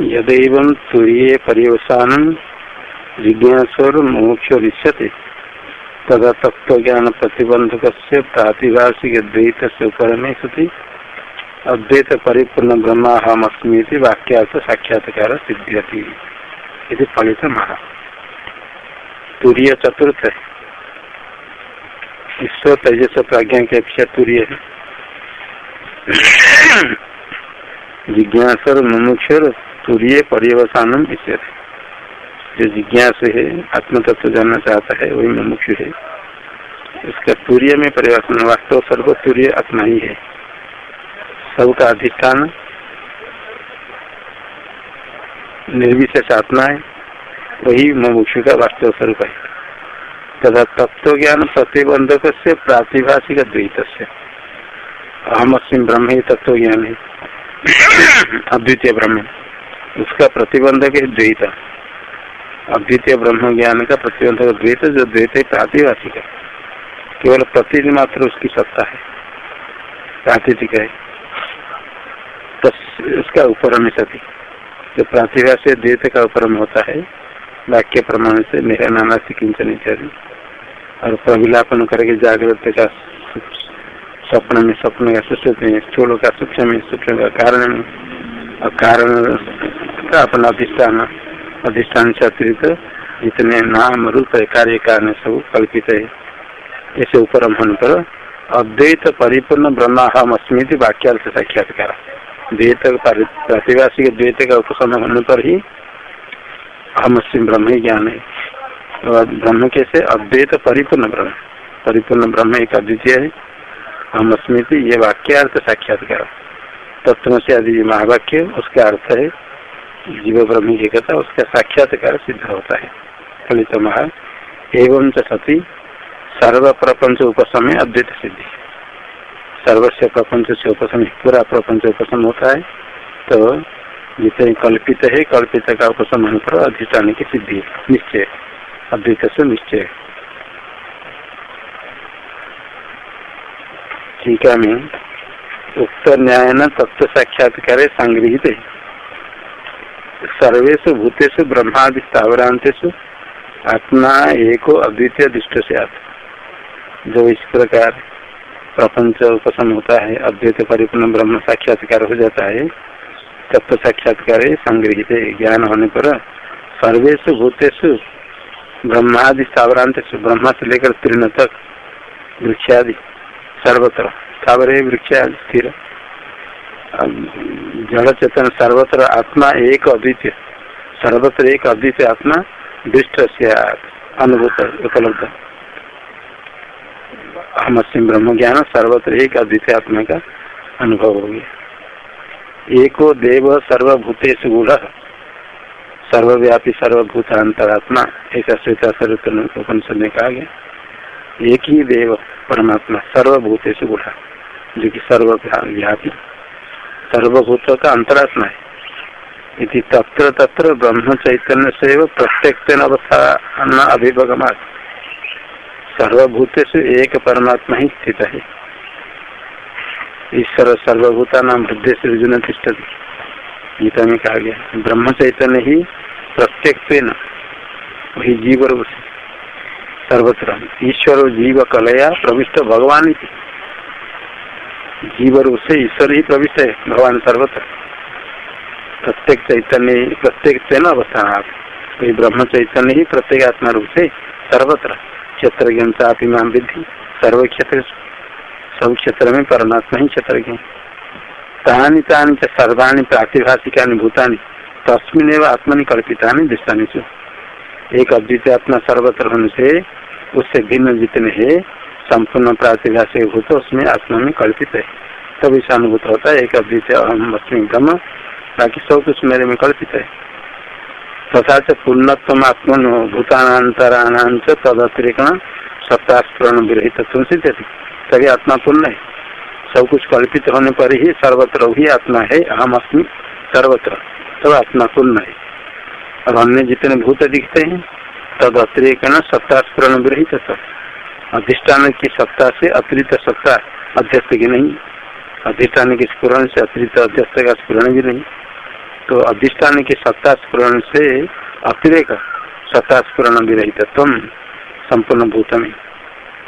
यदेव तुरीय पर्यवसान, जिज्ञासर मोक्ष दृश्यते तदा तत्व ज्ञान प्रतिबंधक प्रातिभाषिक द्वैत से उपरमे सती। अद्वैत परिपूर्ण ब्रह्माहमस्मी वाक्यार्थ साक्षात्कार सिद्ध्यति फलित महा तुरीय। चतुर्थ ईश्वर तेजस प्राज्ञा के अपेक्षा तुरीय है मुमुक्षर तुरीय पर्यवसान विषय जो जिज्ञास है आत्म तत्व जानना चाहता है, वही मुमुक्ष है। इसका तुरीय में परिवर्तन वास्तव सर्व तुरीय आत्मा ही है। सबका अधिष्ठान निर्विशेष आत्मा है, वही मुमुक्ष का वास्तव स्वरूप है। तथा तत्व ज्ञान प्रतिबंधक से प्रातिभाषिक द्वैत से अहम अस्म ब्रह्म ही तत्व ज्ञान है। अद्वितीय ब्रह्म। उसका प्रतिबंधक है द्वैत। अद्वितीय ब्रह्म ज्ञान का प्रतिबंधक द्वैत, जो द्वैत है प्रातिभाषिक है। केवल प्रति मात्र उसकी सत्ता है। प्रातिथिक है। तो उसका उपरम सती। जो प्रातिभा से द्वैत का उपरम होता है, वाक्य प्रमाण से मेरा नाना से किंचन इत्यादि। और प्रविलापन करके जागृत का स्वप्न में, स्वप्न का सुश्रुत में स्थूल का सूक्ष्म में, सूक्ष्म का कारण में। और कारण अपना अधिष्ठान अधिष्ठान से अतिरिक्त जितने नाम, रूप है कार्य कारण सब कल्पित है। ऐसे ऊपर होने पर अद्वैत परिपूर्ण ब्रह्माहम अस्मृति वाक्यार्थ साक्षात्कार द्वैत प्रतिवासी द्वैत का उपसम होने पर ही हम अहम ब्रह्म ही ज्ञान है। ब्रह्म कैसे? अद्वैत परिपूर्ण ब्रह्म। परिपूर्ण ब्रह्म एक अद्वितीय है। हम स्मृति ये वाक्यार्थ साक्षात्कार तत्व से आदि महावाक्य, उसका अर्थ है जीव ब्रह्म की कथा उसका साक्षात्कार सिद्ध होता है। फलित महा एवं सती सर्व प्रपंच उपसमय अद्वैत सिद्धि। सर्वस्व प्रपंच से उपसम, पूरा प्रपंच उपसम होता है तो जितने कल्पित है, कल्पित का उपसम होने पर अधिष्ठान की सिद्धि निश्चय। अद्वैत से निश्चय। टीका में उक्त न्याय न तत्व साक्षात्कार संग्रहित सर्वेश भूतेष, ब्रह्मादि स्थावरांतेश आत्मा एक अद्वितीय दृष्ट से जो इस प्रकार प्रपंच उपसम होता है, अद्वैत परिपूर्ण ब्रह्म साक्षात्कार हो जाता है, तत्व साक्षात्कार संग्रहित ज्ञान होने पर सर्वेश भूतेष, ब्रह्मादि स्थावरांत ब्रह्मा से लेकर तीर्ण तक, वृक्षादि, सर्वत्र। स्थावर वृक्ष स्थिर। जड़ चेतन सर्वत्र आत्मा एक अद्वितीय। सर्वत्र एक अद्वितीय आत्मा दृष्ट अनुभूत उपलब्ध। हम ब्रह्म ज्ञान सर्वत्र एक अद्वितीय आत्मा का अनुभव हो गया। एको देव सर्वभूतेश गुढ़ सर्वव्यापी सर्वभूतांतरात्मा ऐसा श्वेता सर्वोत्तर उपनिषद में कहा गया। एक ही देव परमात्मा सर्वभूतेश गुढ़ा जो कि सर्वव्यापी। सर्वभूत का अंतरात्मा है। यदि तत्र तत्र ब्रह्म चैतन्य से प्रत्येक अवस्था अभिभगमा सर्वभूत से एक परमात्मा ही स्थित है। ईश्वर सर्वभूता नाम वृद्धि से अर्जुन तिष्ट गीता में कहा गया ब्रह्म चैतन्य ही प्रत्येक वही जीव रूप से सर्वत्र ईश्वर जीव कलया प्रविष्ट भगवान जीव रूप से ईश्वर ही प्रविष्ट है, भगवान सर्वत्र। प्रत्येक चैतन्य, प्रत्येक तेन अवस्थान आप वही ब्रह्म चैतन्य ही प्रत्येक आत्मा रूप से सर्वत्र। क्षेत्र ज्ञान विधि, सर्व क्षेत्र, सब क्षेत्र में परमात्मा ही क्षेत्र तानी तानी सर्वाणी प्रातिभाषिका भूतानी, तस्मिन आत्मनि कल्पिता दृष्टानी एक अद्वितीय आत्मा सर्वत्र होने से उससे भिन्न जितने है संपूर्ण प्रातिभा से भूत उसमें आत्मा में कल्पित है। इसे अनुभूत होता है, एक अद्वितीय अहम अस्मी ब्रह्म, बाकी सब कुछ मेरे में कल्पित है। तथा च पूर्णत्म आत्मन भूतानातराणाम तद अतिरिक्त सत्तास्पुरण विरहित सिद्ध तभी आत्मा पूर्ण है। सब कुछ कल्पित होने पर ही सर्वत्र ही आत्मा है, अहम अस्मी सर्वत्र। तब आत्मा पूर्ण है। और अन्य जितने भूत दिखते हैं तद अतिरिक्त सत्ता स्पूर्ण विरहित अधिष्ठान की सत्ता से अतिरिक्त सत्ता अध्यस्त की नहीं, अधिष्ठान के स्पूर्ण से अतिरिक्त अध्यस्त का स्पूर्ण भी नहीं। तो अधिष्ठान की सत्ता स्पूरण से अतिरेक सत्ता स्पूरण विरहित संपूर्ण भूत में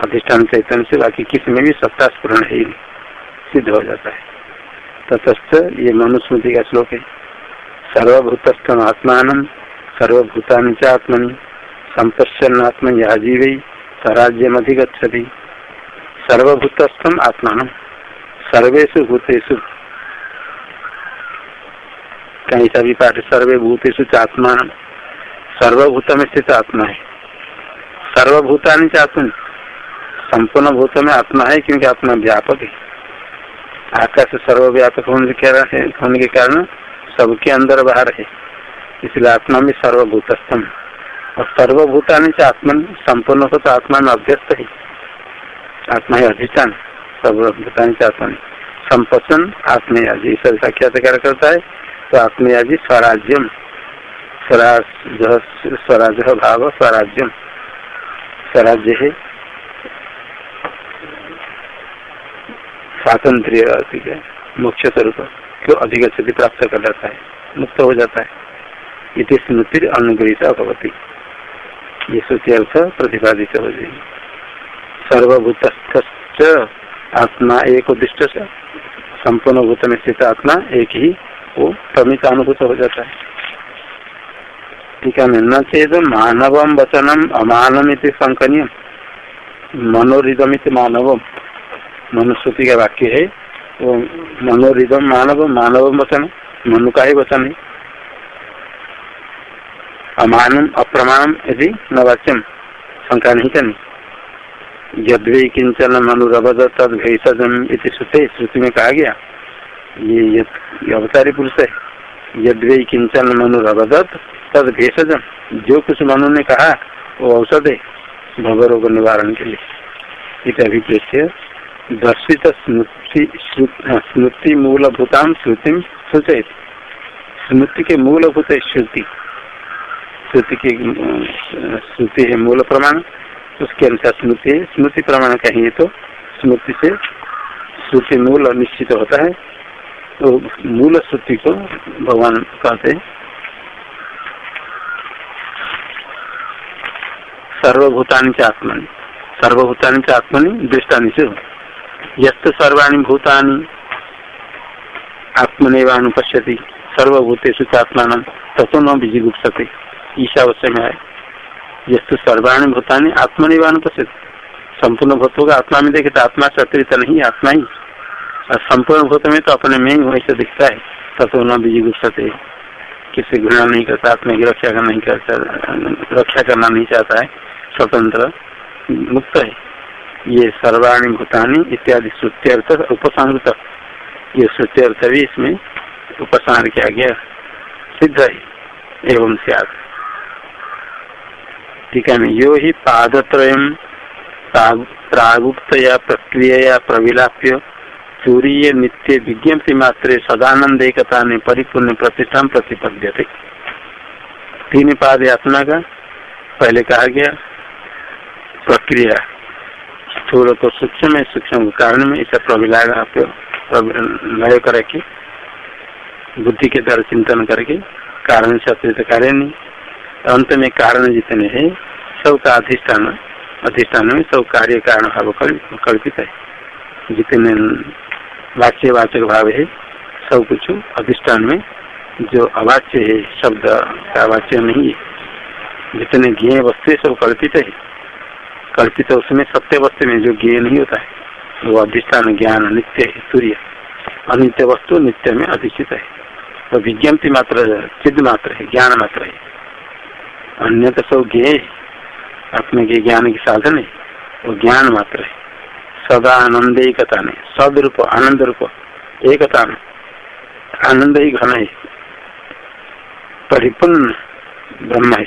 अधिष्ठान चैतन्य से बाकी किसी में भी सत्ता स्पूरण है सिद्ध हो जाता है। ततस्थ ये मनुस्मृति का श्लोक है। सर्वभूतस्थम आत्मान, सर्वभूतानि च आत्मनि, संपश्यन आत्म या जीव स्वराज्यम अधिगछति सर्वभूतस्थम आत्मा सर्वेशु भूतेषु। कहीं सभी पाठ सर्वे भूतेषु आत्मान। सर्वभूत में स्थित आत्मा है। सर्वभूतानि चात्मन संपूर्ण भूत में आत्मा है, क्योंकि आत्मा व्यापक है। आकाश सर्वव्यापक होने के कारण सबके अंदर बाहर है। इसलिए आत्मा में सर्वभूतस्थम। और सर्वभूतानि से आत्मन, संपूर्ण हो तो आत्मा में अभ्यस्त है। आत्मा ही अधिष्ठान, सर्वभूतानि से आत्मा संपसन आत्मयाजी सब साक्षात्कार करता है तो आत्मयाजी स्वराज्यम। स्वराज स्वराज भाव, स्वराज्यम। स्वराज्य है स्वातंत्र मुख्य स्वरूप क्यों अधिक स्थिति प्राप्त कर जाता है, मुक्त हो जाता है। इति स्मृति अनुग्रहित भवती। ये अर्थ प्रतिपादित हो जाएगी सर्वभूत आत्मा एक उद्दिष्ट से संपूर्ण भूत में स्थित आत्मा एक ही, वो प्रमित अनुभूत हो जाता है। ठीक है, न चेत मानवम वचनम अमानम संकनीय मनोरिदमित मानवम। मनुश्रुति का वाक्य है। वो मनोरिदम मानव मानव वचन मनु का ही वचन है। अमानम, अप्रमाणम यदि न वाच्यम शंका नहीं करनी। यद्वे किंचन मनुरभद तद भेषजम इति श्रुते, श्रुति में कहा गया, ये अवतारी पुरुष है। यद्वे किंचन मनुरभदत तद भेषजम। जो कुछ मनु ने कहा, वो औषध है भवरोग निवारण के लिए। अभिप्रेत्य दर्शित स्मृति स्मृति मूलभूताम श्रुति सूचित स्मृति के मूलभूत श्रुति। श्रुति की श्रुति है, मूल प्रमाण, उसके अनुसार स्मृति है स्मृति प्रमाण कहेंगे तो स्मृति से श्रुति मूल निश्चित होता है। तो मूल श्रुति को भगवान कहते हैं। सर्वभूतानि च आत्मनि। सर्वभूतानि च आत्मनि दृष्टानि से यस्त सर्वाणी भूतानि आत्मनिवानुपश्यति। सर्वभूतेषु चात्मान तथो न बीजिगुप्सते ईशावश्य में आए। यस्तु सर्वाणी भूतानि आत्मनिवानुपश्यति संपूर्ण भूतों का आत्मा में देखे तो आत्मा से अतिरिक्त नहीं, आत्मा ही। और संपूर्ण भूत में तो अपने में ही वैसे दिखता है। तथो न बीजी बीजिगुप्सते किसी घृणा नहीं करता, आत्मा की रक्षा करना नहीं करता, रक्षा करना नहीं चाहता है। स्वतंत्र, मुक्त है। ये सर्वाणी भूतानी इत्यादि श्रुत्यर्थ उपसंहृत ये श्रुत्यर्थ भी इसमें उपसंहार किया गया। सिद्ध है। एवं सियाद। ठीक है यो ही पादत्रय प्रागुक्त या प्रक्रिया प्रविलाप्य सूर्य नित्य विज्ञप्ति मात्र सदानंद एकता ने परिपूर्ण प्रतिष्ठा प्रतिपद्य थे तीन पाद यात्रा का। पहले कहा गया, प्रक्रिया। स्थूल को सूक्ष्म में, सूक्ष्म कारण में इसे प्रविलय करके बुद्धि के द्वारा चिंतन करके कारण से अतिरिक्त कार्य नहीं। अंत में कारण जितने हैं, सब का अधिष्ठान अधिष्ठान में सब कार्य कारण भाव कल्पित है। जितने वाच्य वाचक भाव है, सब कुछ अधिष्ठान में, जो अवाच्य है, शब्द का वाच्य नहीं है। जितने ज्ञ वस्तु सब कल्पित है। कल्पित उसमें सत्य वस्तु में जो ज्ञ नहीं होता है, वो अधिष्ठान, ज्ञान, नित्य है सूर्य अनित्य वस्तु नित्य में अधिष्ठित है। तो विज्ञप्ति मात्र सिद्ध मात्र है, ज्ञान मात्र है। अन्य तो सब ज्ञ, अपने के ज्ञान की साधन है, वो ज्ञान मात्र है। सदा आनंद एकता ने सद रूप आनंद रूप एकता में आनंद ही घन है। परिपूर्ण ब्रह्म है,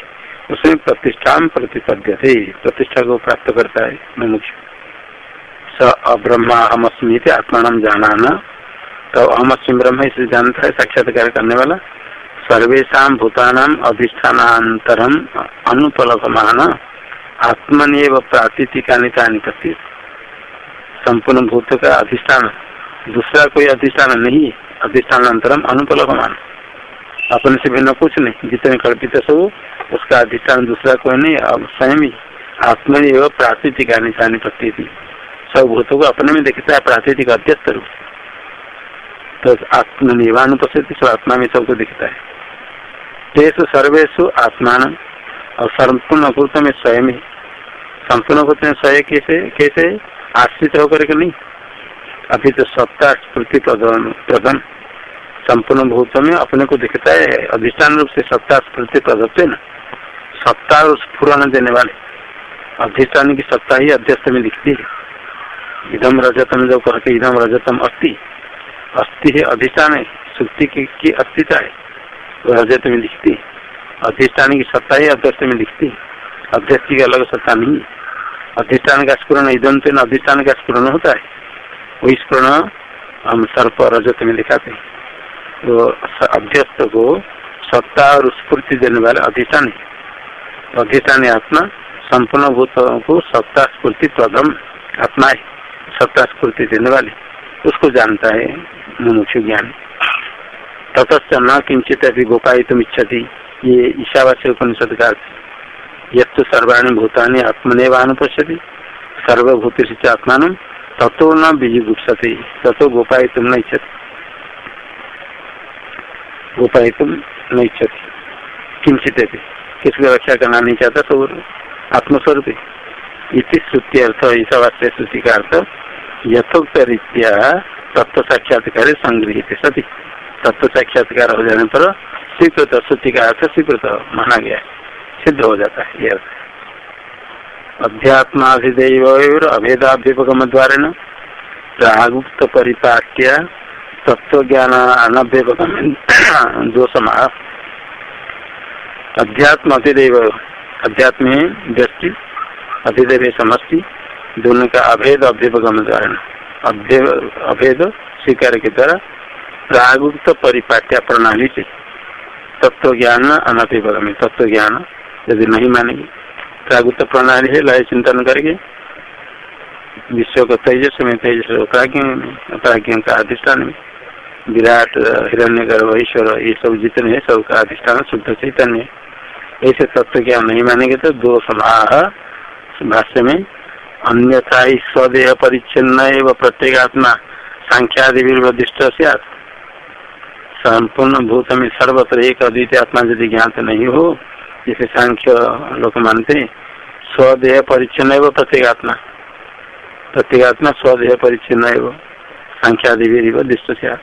उसमें प्रतिष्ठा प्रतिपद्य थे प्रतिष्ठा को प्राप्त करता है मनुष्य स अब्रह्मा आत्मा नाम जाना न तो अहमअस्मी ब्रह्म इसे जानता है, साक्षात्कार करने वाला। सर्वेशा भूतानाम अधिष्ठानांतरम अनुपलभमान आत्मनिव प्रातिथिका निपत्ति संपूर्ण भूत का अधिष्ठान। दूसरा कोई अधिष्ठान नहीं अधिष्ठानांतरम अनुपलभमान अपने से भिन्न कुछ नहीं, जितने कल्पित सब, उसका अधिष्ठान दूसरा कोई नहीं, अब स्वयं ही आत्मनि एवं प्राकृतिक निशानी प्रती सब भूतों को अपने में दिखता है प्राकृतिक अध्यस्त रूप। तो आत्मनिर्वाणुपस्थिति सब आत्मा में सबको दिखता है। तेसु सर्वेशु आत्मान और संपूर्ण भूत में स्वयं ही संपूर्ण भूत में स्वयं कैसे कैसे? आश्रित होकर के नहीं। अभी तो सत्ता स्मृति प्रधान प्रधान संपूर्ण भूत में अपने को दिखता है अधिष्ठान रूप से सत्ता स्मृति प्रदत्त न। सत्ता और स्फुरन देने वाले। अधिष्ठान की सत्ता ही अध्यस्त में दिखती है। इधम रजतम जो कहते इधम रजतम अस्थि अस्थि है अधिष्ठान है सुक्ति की, की अस्थिता है। रजत में दिखती है अधिष्ठान की सत्ता ही अध्यस्त में दिखती अध्यक्ष की अलग सत्ता नहीं। अधिष्ठान का स्पूर्ण इधम से अधिष्ठान का स्पूर्ण होता है। वही स्पूर्ण हम सर्प रजत में दिखाते हैं। तो अभ्यस्त को सत्ता और स्फूर्ति देने वाले अधिष्ठान अधिष्ठान आत्मा संपूर्ण भूत को सत्ता, स्फूर्ति प्रथम आत्मा है सत्ता, स्फूर्ति देने वाले। उसको जानता है मुमुक्षु ज्ञान। ततच न किंचित अभी गोपायित इच्छति ये ईशावास्य उपनिषद का यद सर्वाणी भूतानी आत्मनिर्वाण सर्वभूत आत्मा तत्व न बीज गुप्सते तत्व गोपायित न इच्छति। उपायितुम नहीं इच्छति। किंचित किसको रक्षा करना नहीं चाहता सब आत्मस्वरूप। इति श्रुति अर्थ ईशावास्य श्रुति का अर्थ यथोक्त रीत्या तत्व साक्षात्कार संग्रहित सती। तत्व साक्षात्कार हो जाने पर स्वीकृत श्रुति का अर्थ स्वीकृत माना गया सिद्ध हो जाता है यह अध्यात्माधिदेव अभेदाभ्युपगम द्वारा प्रागुप्त परिपाट्या तत्व ज्ञान दो समा अध्यात्म अतिदेव अध्यात्म व्यक्ति अतिदेव समष्टि, दोनों का अभेद अभ्युपगम द्वारा अभेद स्वीकार के द्वारा प्रागुक्त परिपाट्या प्रणाली से तत्व ज्ञान अनभिभगम तत्व ज्ञान यदि नहीं मानेंगे, प्रागुक्त प्रणाली है, लय चिंतन करके विश्व का तेजस में, तेजस प्राज्ञ का अधिष्ठान में, विराट हिरण्य गर्भ ईश्वर, ये सब जितने हैं, सबका अधिष्ठान, शुद्ध चैतन्य ऐसे तत्व क्या नहीं मानेंगे तो दो समाह भाष्य में, अन्यथा ही स्वदेह परिच्छिन्न एवं प्रत्येगात्मा, सांख्यादि निर्दिष्ट संपूर्ण भूत में सर्वत्र एक अद्वितीय आत्मा यदि ज्ञात नहीं हो, जिसे सांख्य लोग मानते स्वदेह परिच्छिन्न एवं प्रत्येगात्मा प्रत्येगात्मा स्वदेह परिच्छिन्न एवं सांख्यादि निर्दिष्ट से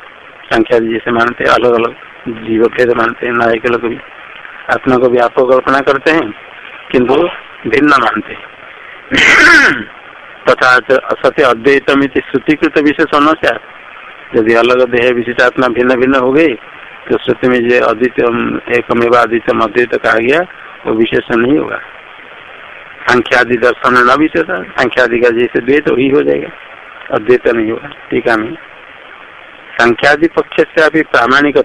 संख्या जैसे मानते अलग अलग जीव भेद मानते हैं नायक लोग भी। आत्मा को भी व्यापक कल्पना करते हैं, किंतु भिन्न मानते तथा असत्य अद्वैतम श्रुतिकृत विशेष समस्या यदि अलग देह विशिष्ट आत्मा भिन्न भिन्न हो गई तो श्रुति में जो अद्वित एकमेव अद्वितम अद्वैत कहा गया, वो विशेष नहीं होगा। संख्यादि दर्शन न विशेष संख्यादि का जैसे द्वैत वही हो जाएगा। अद्वैत नहीं होगा, टीका में संख्यादि पक्ष से अभी प्रामाणिक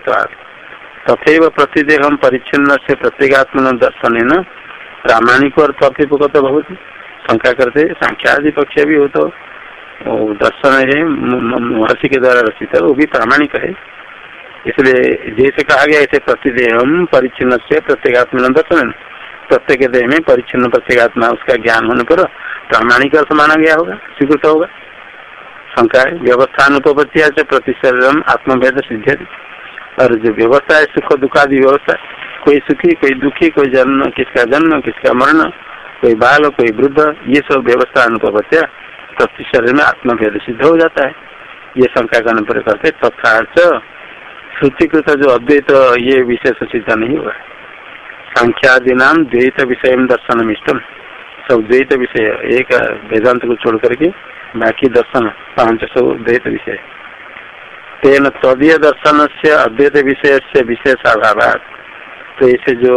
तथे प्रतिदेह परिच्छिन्न से प्रत्येगात्म दर्शन न प्रामाणिक और तथेपगत बहुत शंका करते संख्यादि पक्ष भी हो। तो दर्शन है महर्षि के द्वारा रचित है, वो भी प्रामाणिक है। इसलिए जैसे कहा गया, ऐसे प्रतिदेह परिच्छिन्न से प्रत्येगात्म दर्शन प्रत्येक देह में परिच्छिन्न प्रत्येगात्मा, उसका ज्ञान होने पर प्रामाणिक अर्थ माना गया होगा, स्वीकृत होगा। शंका है व्यवस्था अनुपत्तिया से प्रतिशरण आत्मभेद सिद्ध और जो व्यवस्था है, सुख दुखादि व्यवस्था कोई सुखी, कोई दुखी, कोई जन्म, किसका जन्म, किसका मरण, कोई बाल, कोई वृद्ध, ये सब व्यवस्था अनुपत्या प्रतिशरण में आत्मभेद सिद्ध हो जाता है। ये शंका करने पर कहते तथा श्रुतिकृत जो अद्वैत, ये विशेष सिद्ध नहीं हुआ संख्यादि द्वैत विषय दर्शन इष्टम सब द्वैत विषय, एक वेदांत को छोड़ करके बाकी दर्शन, पाँच सौ द्वैत विषय। तेन तदीय दर्शन से अद्वैत विषय से विशेष अभाव तो ऐसे जो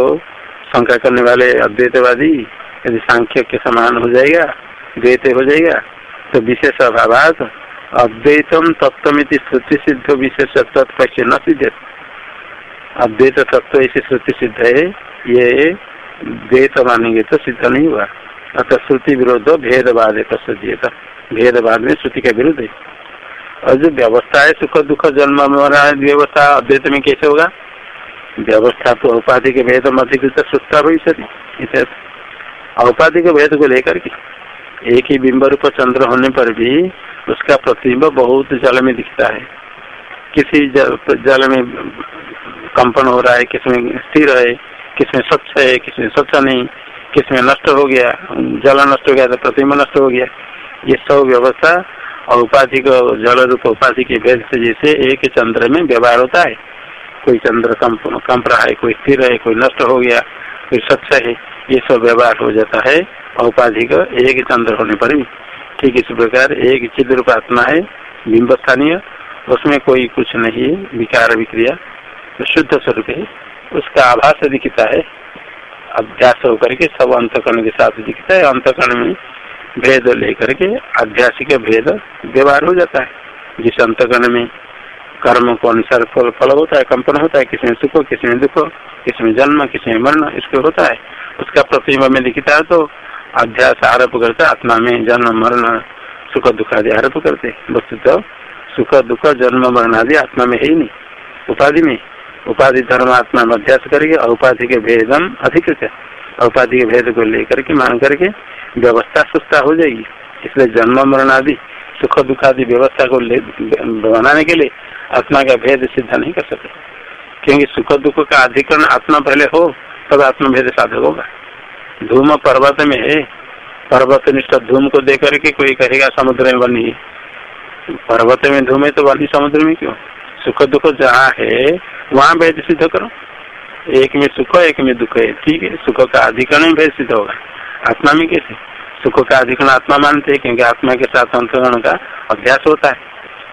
शंका करने वाले अद्वैतवादी, यदि सांख्य के समान हो जाएगा, द्वैत हो जाएगा तो विशेष अभाव अद्वैतम तत्वमिति श्रुति सिद्ध विशेष तत्पक्ष न सिद्ध अद्वैत तत्व ऐसी श्रुति सिद्ध है ये द्वैत मानेंगे तो सिद्ध नहीं हुआ अतः श्रुति विरोध भेदवाद है भेदभाव में श्रुति का विरुद्ध है और जो व्यवस्था है सुख दुख जन्म व्यवस्था अद्वैत में कैसे होगा व्यवस्था तो औपाधिक भेद अधिकृत सुस्ता भविष्य औपाधिक भेद को लेकर के एक ही बिंब रूप चंद्र होने पर भी उसका प्रतिबिंब बहुत जल में दिखता है। किसी जल में कंपन हो रहा है किसमें स्थिर है किसमें स्वच्छ है किसमें स्वच्छ नहीं किसमें नष्ट हो गया, जल नष्ट हो गया तो प्रतिबिंब नष्ट हो गया। ये सब व्यवस्था और उपाधि को जल रूप उपाधि के भेद से जैसे एक चंद्र में व्यवहार होता है। कोई चंद्र कंप कंप रहा है, कोई स्थिर है, कोई नष्ट हो गया, कोई स्वच्छ है। ये सब व्यवहार हो जाता है औपाधि का एक चंद्र होने पर भी। ठीक इस प्रकार एक चिद रूप आत्मा है, बिंब स्थानीय, उसमें कोई कुछ नहीं है, विकार विक्रिया तो शुद्ध स्वरूप है। उसका आभास दिखता है, अभ्यास होकर के सब अंतकरण के साथ दिखता है, अंतकरण में भेद लेकर के आध्यासिक भेद व्यवहार हो जाता है। जिस अंतकरण में कर्म को अनुसार फल फल होता है, कंपन होता है, किसमें सुख, किसमें दुख, किसमें जन्म, किसमें मरण, इसके होता है। उसका प्रतिम्ब में दिखता है तो अध्यास आरोप करते, आत्मा में जन्म, मरण, सुख, दुख आदि आरोप करते। वस्तु तो सुख, दुख, जन्म, मरण आदि आत्मा में है ही नहीं। उपाधि में। उपाधि धर्म आत्मा में अध्यास करके औपाधि के भेदम अधिक औपाधि के भेद को लेकर के, मान करके व्यवस्था सुस्ता हो जाएगी। इसलिए जन्म, मरण आदि, सुख, दुख आदि व्यवस्था को बनाने के लिए आत्मा का भेद सिद्ध नहीं कर सकते। क्योंकि सुख, दुख का अधिकरण आत्मा पहले हो तब भेद साधक होगा। धूम पर्वत में है। पर्वत निष्ठ धूम को देख करके कोई कहेगा समुद्र में बनी। पर्वत में धूम है तो बनी समुद्र में क्यों? सुख दुख जहाँ है, वहाँ भेद सिद्ध करो। एक में सुख, एक में दुख है। ठीक है, सुख का अधिकरण भेद सिद्ध होगा। आत्मा में कैसे? सुख का अधिकरण आत्मा मानते हैं, क्योंकि आत्मा के साथ अंतरण का अभ्यास होता है।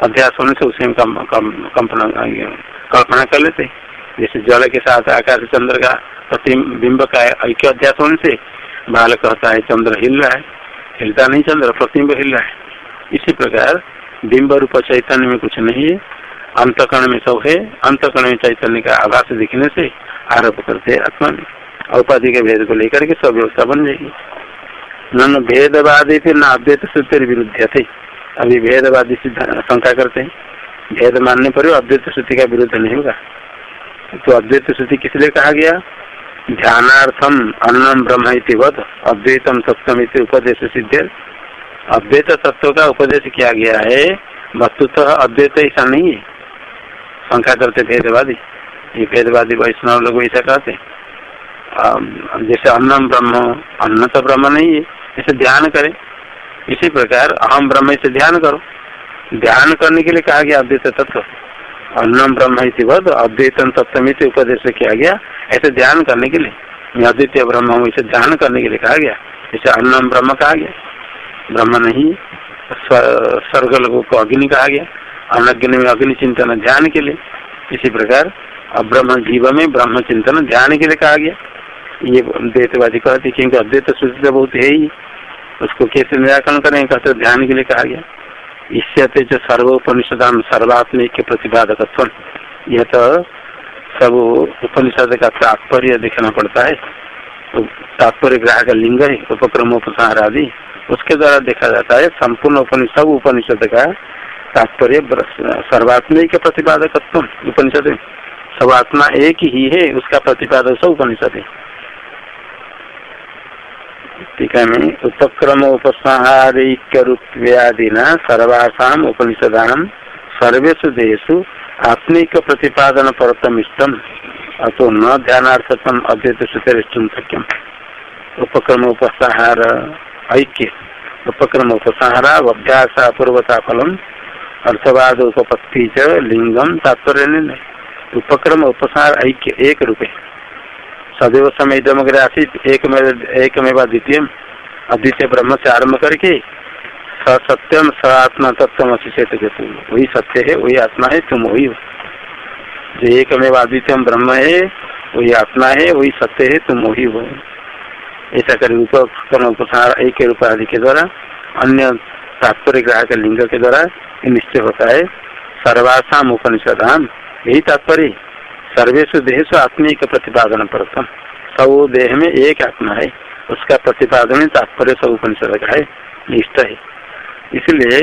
अभ्यास होने से उसी में कल्पना कल्पना कर लेते जैसे जल के साथ आकाश चंद्र का प्रतिबिंब का ऐक्य अध्यास होने से बाल कहता है चंद्र हिल रहा है हिलता नहीं चंद्र प्रतिबिंब हिल रहा है इसी प्रकार बिंब रूप चैतन्य में कुछ नहीं है, अंतकर्ण में सब है, अंतकर्ण में चैतन्य का आभास दिखने से आरोप करते हैं आत्मा में। औपाधि के भेद को लेकर के सब व्यवस्था बन जाएगी। न भेदवादी थे, न अद्वैत सूत्र विरुद्ध थे। अभी भेदवादी शंका करते हैं। भेद मानने पर अद्वैत श्रुति का विरुद्ध नहीं होगा। तो अद्वैत श्रुति किस लिए कहा गया? ध्यानार्थम अन्नम ब्रह्म वध अद्वैतम सप्तम उपदेश सिद्ध अद्वैत तत्व का उपदेश किया गया है, वस्तुतः अद्वैत ऐसा नहीं है शंका करते भेदवादी। ये भेदवादी वैष्णव लोग ऐसा कहते जैसे अन्नम ब्रह्म, अन्न तो ब्रह्म नहीं है जैसे ध्यान करें। इसी प्रकार अहम ब्रह्म से ध्यान करो। ध्यान करने के लिए कहा गया अद्वैत तत्व अन्नम ब्रह्म वध अद्वैतम से उपदेश किया गया। ऐसे ध्यान करने के लिए मैं अद्वितीय ब्रह्म हूँ इसे ध्यान करने के लिए कहा गया। इसे अन्नम ब्रह्म कहा गया। ब्रह्म नहीं स्वर्ग लोगों को अग्नि कहा गया। अनग्नि में अग्नि चिंतन ध्यान के लिए। इसी प्रकार, अब्रह्म जीव में ब्रह्म चिंतन ध्यान के लिए कहा गया। ये द्वैतवादी कहते क्योंकि अद्वैत सूचित बहुत है ही। उसको कैसे निराकरण करें, कहते ध्यान के लिए कहा गया। इससे जो सर्वात्मिक प्रतिपादक यह तो सब उपनिषद का तात्पर्य देखना पड़ता है। तो तात्पर्य ग्राहक लिंग है, उपक्रम उपसार आदि, उसके द्वारा देखा जाता है। संपूर्ण उपनिषद उपनिषद का तात्पर्य सर्वात्मिक प्रतिपादक उपनिषद सब आत्मा एक ही है, उसका प्रतिपादक सब उपनिषद है। टीका में उपक्रम उपसंहारिक्यदिना सर्वासाम उपनिषदान सर्वेशु देशु आत्मिक प्रतिपादन परतम अतो न ध्यानार्थतम अद्वैत सुतरिष्टुम सक्यम उपक्रम उपसंहार ऐक्य। उपक्रम उपसंहारा अभ्यास अपूर्वता फलम अर्थवाद उपपत्ति च लिंगम तात्पर्य उपक्रम उपसंहार ऐक्य एक रुपये सदैव समय इधम आसित एक में द्वितीय, अद्वितीय ब्रह्म से आरंभ करके सत्यम स आत्मा तत्व अशिषेत वही सत्य है, वही आत्मा है, तुम वही जो एक में अद्वितीय ब्रह्म है, वही आत्मा है, वही सत्य है, तुम वही हो। ऐसा कर एक रूप आदि के द्वारा, अन्य तात्पर्य ग्राहक लिंग के द्वारा निश्चय होता है। सर्वासाम उपनिषदाम, यही तात्पर्य। सर्वेशु देहेश आत्मिक प्रतिपादन प्रथम सब देह में एक आत्मा है, उसका प्रतिपादन तात्पर्य सब उपनिषद का है, निष्ठ है। इसलिए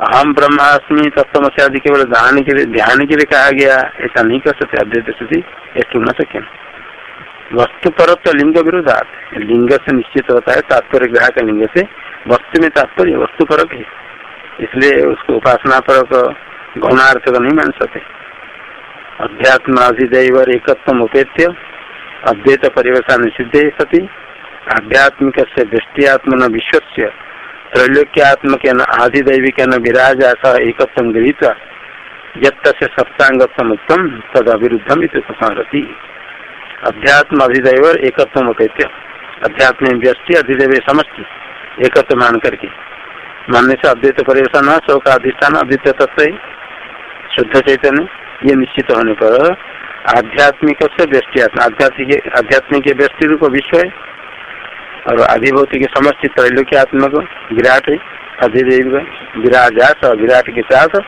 अहम ब्रह्मास्मि तत्व से आदि केवल ध्यान के लिए, ध्यान के लिए कहा गया, ऐसा नहीं कर सकते, अद्वैत स्थिति ऐसे न सके। वस्तु पर तो लिंग विरोधात, लिंग से निश्चित होता है, तात्पर्य ग्राहक लिंग से, वस्तु में तात्पर्य वस्तु परक है। इसलिए उसको उपासना परक गौणार्थ का नहीं मान सकते। अध्यात्म अधिदेव एकत्व उपेत्य अद्वैत परिवेशा निषिद्धे सती। आध्यात्मिक से दृष्टियात्मन विश्व से त्रैलोक्यात्मक आदिदैविक विराज सह एक गृहित यत्त से सप्तांगत्म उत्तम तद अविरुद्धम उपसंहरती अध्यात्म अधिदैव एकत्व अपेत्य अध्यात्म व्यस्ति अधिदेव समस्ती एकत्व मान करके। मानने से अद्वैत परिवेशन सौ का अधिष्ठान अद्वितीय तत्व शुद्ध चैतन्य ये निश्चित होने पर आध्यात्मिक से व्यस्ति आध्यात्मिक आध्यात्मिक व्यस्ति रूप विश्व है। और आधिभौतिक समस्ती त्रैलोक्यात्मक विराट है। अधिदेव विराजात विराट के साथ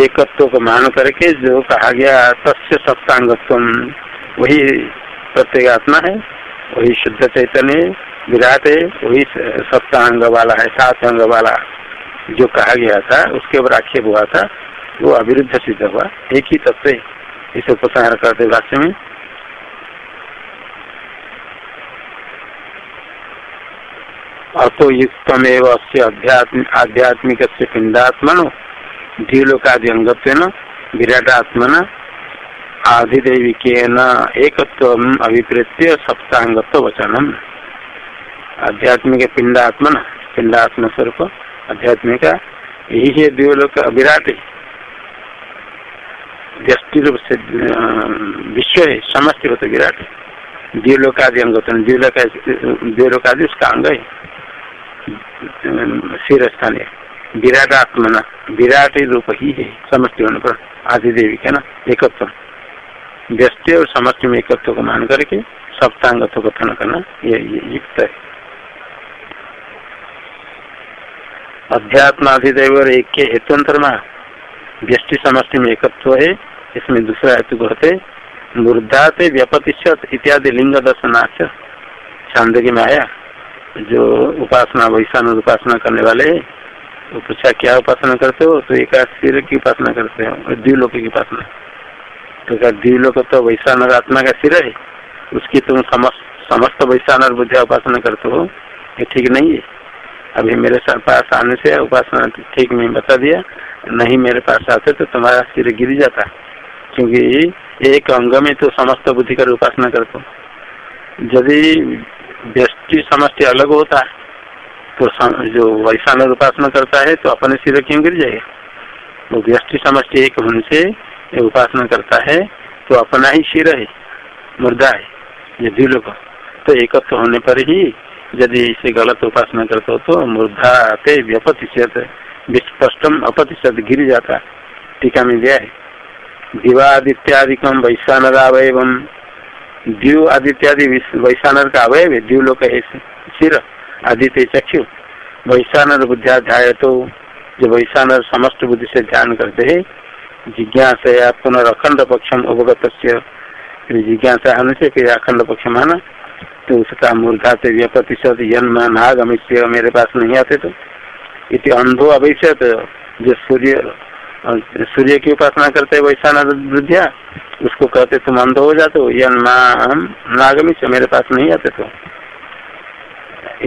एकत्व को मान करके जो कहा गया तस्य सप्तांगत्व वही प्रत्येक आत्मा है। वही शुद्ध चैतन्य विराट है, वही सप्तांग वाला है, सात अंग वाला जो कहा गया था, उसके ऊपर आक्षेप हुआ था। वो अविरुद्ध सिद्ध हुआ। एक ही तत्व इसे उपसंहार करते भाष्य में। अतो युक्तमेव अस्य आध्यात्मिक पिंडात्मन धीलोकादि अंगत्व विराटात्मन आधिदेविक एक अभिप्रेत्य सप्तांगत्व वचनम आध्यात्मिक पिंडात्मन पिंडात्म स्वरूप आध्यात्मिक यही है द्व्योलोक विराट। व्यक्ति रूप से विश्व है समस्त विराट। द्व्योलोकादि अंग द्व्योलोकादि उसका अंग है। सिर स्थान है। विराट आत्मना विराट रूप ही है समष्टि होने पर। आदि देवी का ना एकत्व। व्यस्त और समष्टि में एकत्व को मान करके सप्तांग कथन करना ये, युक्त है। अध्यात्म अधिदेव और एक के हेतुअंतर व्यष्टि समष्टि में एकत्व है, इसमें दूसरा हेतु कहते मूर्धा से व्यपतिशत इत्यादि लिंग दर्शनाच छांद में आया, जो उपासना, वैशान उपासना करने वाले वो पूछा, क्या उपासना करते हो? तो एक सिर की उपासना करते हो द्विलोक की उपासना। तो क्या द्विलोक तो वैशान आत्मा का सिर है, उसकी तुम समस्त समस्त वैशान बुद्धिया उपासना करते हो, ये ठीक नहीं है। अभी मेरे पास आने से उपासना ठीक नहीं, बता दिया। नहीं मेरे पास आते तो तुम्हारा सिर गिर जाता, क्योंकि एक अंग में तो समस्त बुद्धि कर उपासना करते यदि व्यष्टि समष्टि अलग होता तो जो वैशान उपासना करता है तो अपने सिर क्यों गिर जाएगा? वो व्यष्टि समष्टि एक होने से उपासना करता है तो अपना ही सिर है, मुर्दा है, ये दिलों तो एकत्व होने पर ही यदि इसे गलत उपासना करते हो तो मूर्धा पे व्यपतिशत विस्पष्टम अपतिशत गिर जाता टीका में दिया है। दिवादित्यादिकम वैशानरावयव द्यू आदित्यादि वैशानर का अवय है। द्यू लोग सिर आदित्य चक्षु। वैशानर बुद्धिध्याय तो जो वैशानर समस्त बुद्धि से ध्यान करते है जिज्ञासा पुनर्खंड पक्षम अवगत जिज्ञासा होने से फिर अखंड पक्ष माना तो उसका मूर्धा से व्यप्रतिशत जन्म नागमिष्य मेरे पास नहीं आते तो इति अंधो अवैश्य जो सूर्य सूर्य की उपासना करते वैसा वृद्धिया, उसको कहते तुम अंध हो जाते हो या नागमी से मेरे पास नहीं आते तो।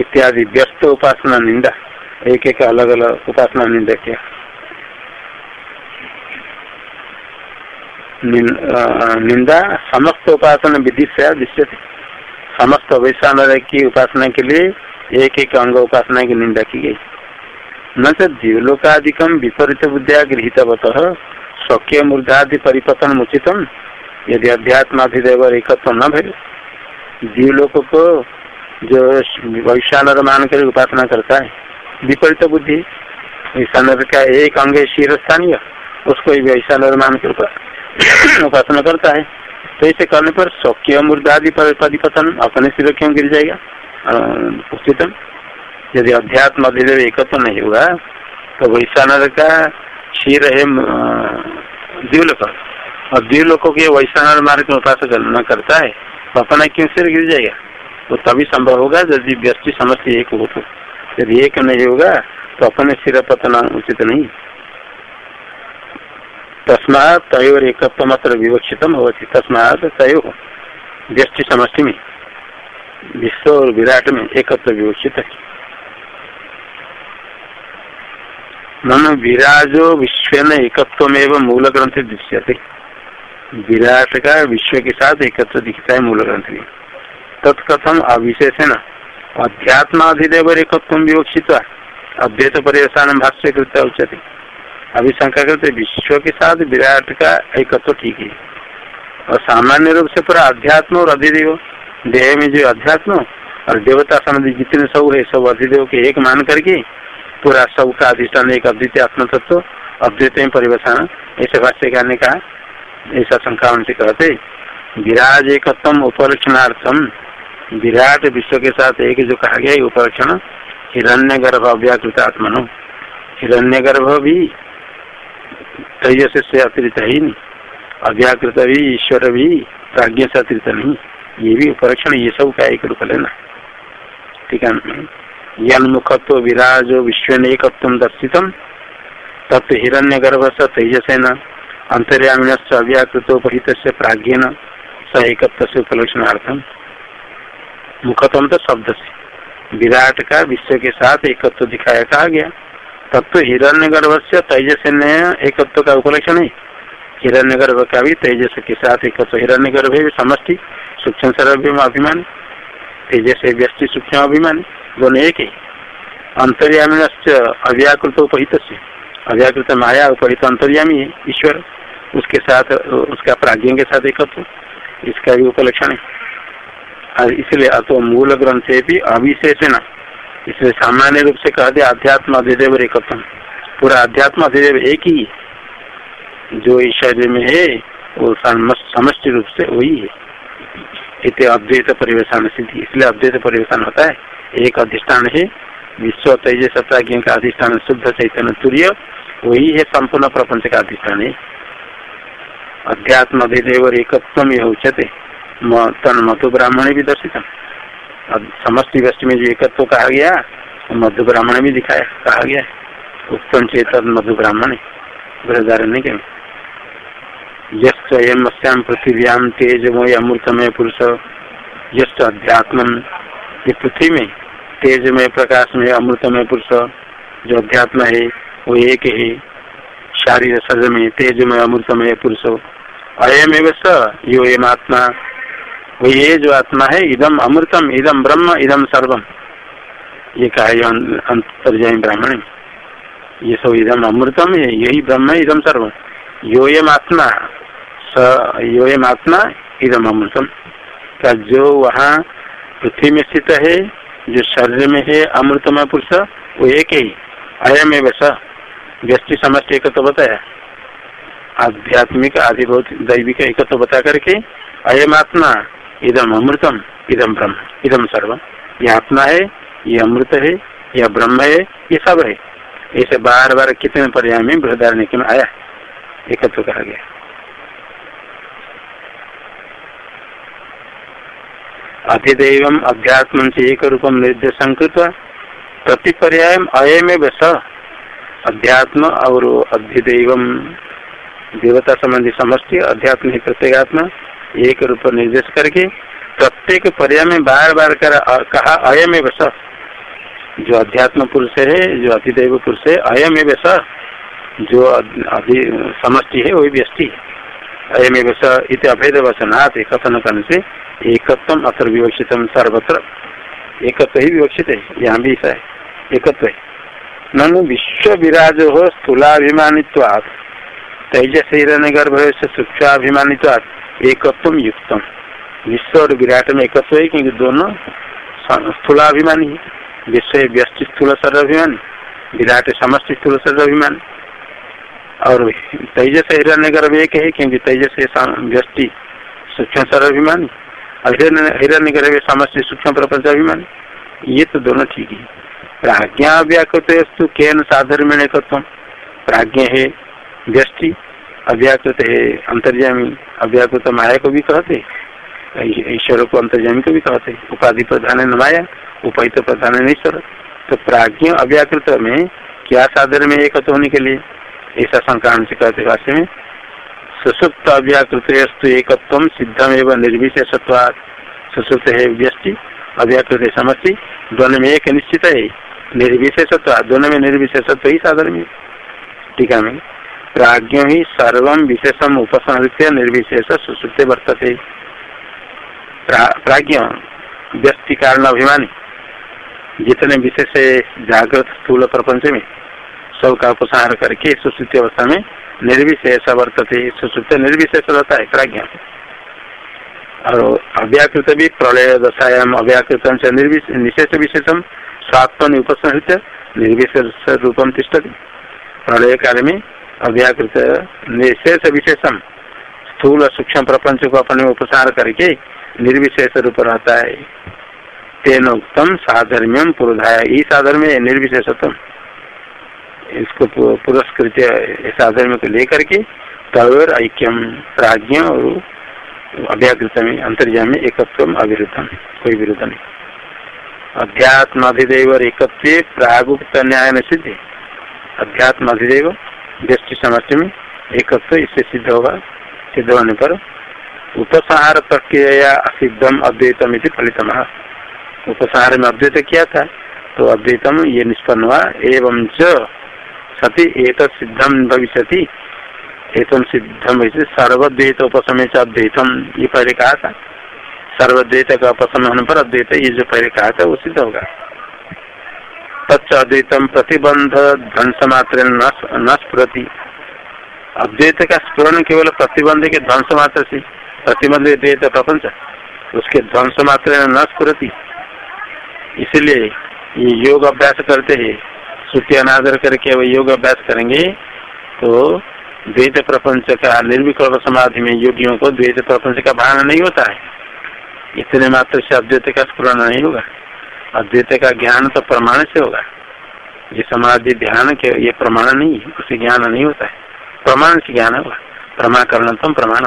इत्यादि व्यस्त उपासना निंदा, एक एक अलग अलग उपासना निंदा किया। निंदा समस्त उपासना विधि से दृश्य समस्त वैश्वान की उपासना के लिए एक एक अंग उपासना की निंदा की गई। न जीवलोकादिकम विपरीत बुद्धिया गृहित स्वकीय मूर्धादि परिपतन उचितम यदि अध्यात्माधिदेव एकत्व न भरे जीवलोक को जो वैश्वानर मान कर उपासना करता है विपरीत बुद्धि का एक अंग शीर स्थानीय उसको वैश्वानर मान कर उपासना करता है। तो इसे करने पर स्वकीय मूर्धादि परिपतन अपने सिर क्यों गिर जाएगा? उचितम। यदि अध्यात्म अधिदेव एकत्व नहीं होगा तो वैश्वानर का क्षीर है द्व्युलोक और द्व्युलोकों के वैश्वानर मार्ग में उपासक न करता है तो अपना क्यों सिर गिर जाएगा? तो तभी संभव होगा यदि व्यक्ति समस्या एक हो तो। यदि एक नहीं होगा तो अपने सिर पतना उचित नहीं। तस्मात तयोर एकत्व मात्र विवक्षितम होती तस्मात तयो व्यष्टि समष्टि में, विश्व और विराट में एकत्व विवक्षित है। मन विराजो विश्व एकत्व में मूल ग्रंथ दृश्यते। विराट का विश्व के साथ एकत्व दिखता है मूल ग्रंथ में तत्कथम अविशेषण अध्यात्माधिदेव एकत्व विवक्षित अद्वैत परिवेशन भाष्य कृत उचित अभी शंका करते विश्व के साथ विराट का एकत्व ठीक है। और सामान्य रूप से पूरा अध्यात्म और अधिदेव, देह में जो अध्यात्म और देवता संबंधी जितने सब है, सब अधिदेव के एक मान करके पूरा सब का अधिष्ठान एक अद्वितीय आत्म तत्व अद्वितीय परिवेशन, ऐसे भाष्य ने कहा ऐसा उनसे कहते विराज एकत्म उपलक्षणार्थम। विराट विश्व के साथ एक जो कहा गया उपलक्षण हिरण्य गर्भ अव्याकृत आत्मनो। हिरण्य गर्भ भी तेजस से अतिरिक्त ही नहीं। अव्याकृत भी, ईश्वर भी, प्राज्ञ से अतिरिक्त नहीं। ये भी उपलक्षण, ये सब का एक रूप लेना। ठीक है? यन्मुखत्व विराज विश्व एक दर्शित। तत्व हिरण्य गर्भ स तेजसेन अंतर्यामीण अव्याकृतोपहित से प्राज्ञन स से उपलक्षणार्थम मुखत्व तो शब्द से विराट का विश्व के साथ एकत्व दिखाया कहा गया तत्व हिरण्य गर्भ से तेजसेन एकत्व का उपलक्षण। है हिरण्य गर्भ का भी तेजस के साथ एकत्व। हिरण्य गर्भ भी समष्टि, सूक्ष्म सर्व अभिमान। तेजस व्यस्टि सूक्ष्म अभिमान। दोनों एक ही अंतर्यामी अव्याकृत उपहित अव्याकृत माया उपहित अंतर्यामी है ईश्वर, उसके साथ, उसका प्राज्ञ के साथ एकत्व। इसका भी उपलक्षण है। इसलिए अतो मूल ग्रंथ भी अविशेष न इसलिए सामान्य रूप से कह दे अध्यात्म अधिदेव एकत्व। पूरा अध्यात्म अधिदेव एक ही जो शरीर में है, वो समष्टि रूप से वही है। इतने अद्वैत परिवेशन सिद्धि। इसलिए अद्वैत परिवेशन होता है। एक अधिष्ठान है। विश्व तेज सत्ताज्ञ का अधिष्ठान शुद्ध चैतन्य सूर्य वही है संपूर्ण प्रपंच का अधिष्ठान है। अध्यात्म अधिदेव एकत्व उच्चते तन मधु ब्राह्मण भी दर्शित समष्टि वृष्टि में जो एकत्व कहा गया, मधु ब्राह्मण भी दिखाया, कहा गया। उत्तम चेतन मधु ब्राह्मण, बृहदारण्य के यश्चयम पृथ्व्याम तेजमय अमृतमय पुरुष यश अध्यात्म ये पृथ्वी में तेज में प्रकाश में अमृतमय पुरुष, जो अध्यात्म है, वो एक है। शारीर शरीर में तेज में अमृतमय पुरुष। अयम एवं स, यो एम आत्मा। वो ये जो आत्मा है, इदम अमृतम, इदम ब्रह्म, इदम सर्वम। ये कहा अंतर्जय ब्राह्मण। ये सब इदम अमृतम है यही ब्रह्म, इदम सर्वम। यो एम आत्मा, स, यो एम आत्मा, इदम अमृतम। का जो वहाँ पृथ्वी में स्थित है, जो शरीर में है, अमृतमय पुरुष, वो एक ही, अयम एवं स। व्यस्टि समस्त एक तो बताया। आध्यात्मिक आदि दैविक एक तो बता करके, अयम आत्मा, इदम अमृतम, इदम ब्रह्म, इदम सर्व ये आत्मा है, ये अमृत है यह ब्रह्म है, ये सब है। ऐसे बार बार कितने पर्याय में बृहदारण्य में आया एकत्व कहा गया। अतिदेव अध्यात्म से एक रूपम निर्देशन प्रति पर्याय अयमे स अध्यात्म और अधिदेव देवता संबंधी समष्टि, अध्यात्म प्रत्येगात्मा एक रूप निर्देश करके प्रत्येक पर्याय में बार बार कर, कहा अयमे स। जो अध्यात्म पुरुष है, जो अतिदेव पुरुष है अयमे स। जो अधि समष्टि है वही व्यष्टि। अयमे स इत अभेद वचनात् कथन करने से एकत्व अत्र विवक्षित सर्वत्र। एकत्व ही विवक्षित है यहाँ भी ऐसा है एकत्व है। ननु विश्व विराज हो स्थूलाभिमानित्वात् तेजस हिरण्य गर्भ से सूक्षाभिमानित्वात् एकत्व युक्तम। विश्व और विराट में एकत्व है क्योंकि दोनों स्थूलाभिमानी। है विश्व व्यस्त स्थूल सर्वाभिमानी, विराट समस्त स्थूल सर्वाभिमानी। और तेजस हिरण्य गर्भ एक है क्योंकि तेजस व्यस्टि सूक्ष्म सर्वाभिमानी। हिरण्य गर्भ समस्त सूक्ष्म प्रपंच अभिमान। ये तो दोनों ठीक है। प्राज्ञा अव्याकृत स्तु केन साधर्मेण एकत्व प्राज्ञ है व्यष्टि, अव्याकृत है अंतर्जामी अव्याकृत माया को भी कहते ईश्वर को अंतर्जामी को भी कहते उपाधि प्रधान है माया उपाधित प्रधान है ईश्वर। तो प्राज्ञ अव्याकृत में क्या साधन में एक होने के लिए? ऐसा संक्रांत कहते भाष्य में। सुसुप्त अव्याकृत एकत्व सिद्धम एवं निर्विशेषत्व सुसुप्त है व्यस्टि अव्याकृत समस्ती दोनों में एक निश्चित है निर्विशेषत्व दोनों में निर्विशेषत्व ही साधन में टीका में प्राज्ञ ही सर्व विशेषम उपसंहृत्य निर्विशेष सुसुप्त वर्तते। प्राज्ञ व्यक्ति कारण अभिमानी। जितने विशेष जागृत स्थूल प्रपंच में सब का उपसंहार करके सुश्रुति अवस्था में निर्विशेष वर्तते। सुश्रुत निर्विशेष रहता है, प्राज्ञा और अव्याकृत भी प्रलय दशायाम अव्याकृत निशेष विशेषम स्वात्म उपसंहित निर्विशेष रूपम तिष्ठती। प्रलय काल में अव्याकृत निशेष विशेषम, स्थूल सूक्ष्म प्रपंच को अपने उपसार करके निर्विशेष रूप रहता है। तेन उत्तम साधर्म्यम पुरोधाया, ई साधर्म निर्विशेषतम इसको पुरस्कृत साधर्म को लेकर के तवर ऐक्यम, प्राज्ञ और अव्याकृत में अंतर्जा में एकत्व अविरुद्धम। कोई विरुद्ध नहीं। अध्यात्म अधिदेव और एकत्व प्रागुक्त न्याय में सिद्धि। अध्यात्म अधिदेव व्यक्ति समस्या में एकत्व, इससे सिद्ध होगा। सिद्ध होने पर उपसंहार प्रक्रिया सिद्धम अद्वैतम फलितम। उपसंहार में अद्वैत किया था? तो अद्वैतम ये निष्पन्न हुआ। एवं च सती एक सिद्धम भविष्य एक सिद्धम भविष्य सर्वद्वैत उपसमय से अद्वैतम ये पहले कहा था सर्वद्वैत का उपसमय होने पर अद्वैत ये जो पहले कहा था वो सिद्ध होगा। तच्च अद्वैतम प्रतिबंध ध्वंस मात्र न स्फुरती। अद्वैत का स्फुरन केवल प्रतिबंध के ध्वंस मात्र से, प्रतिबंध द्वैत प्रपंच, उसके ध्वंस मात्र न स्फुरती। इसलिए ये योग अभ्यास करते हैं। श्रुति अनादर करके वो योग अभ्यास करेंगे तो द्वैत प्रपंच का निर्विकल्प समाधि में योगियों को द्वैत प्रपंच का भान नहीं होता है। इतने मात्र से अद्वैत का स्पूर्ण नहीं होगा। अद्वैत का ज्ञान तो प्रमाण से होगा। ये समाधि ध्यान के, ये प्रमाण नहीं है, उसे ज्ञान नहीं होता है। प्रमाण से ज्ञान होगा। प्रमाकरण तम प्रमाण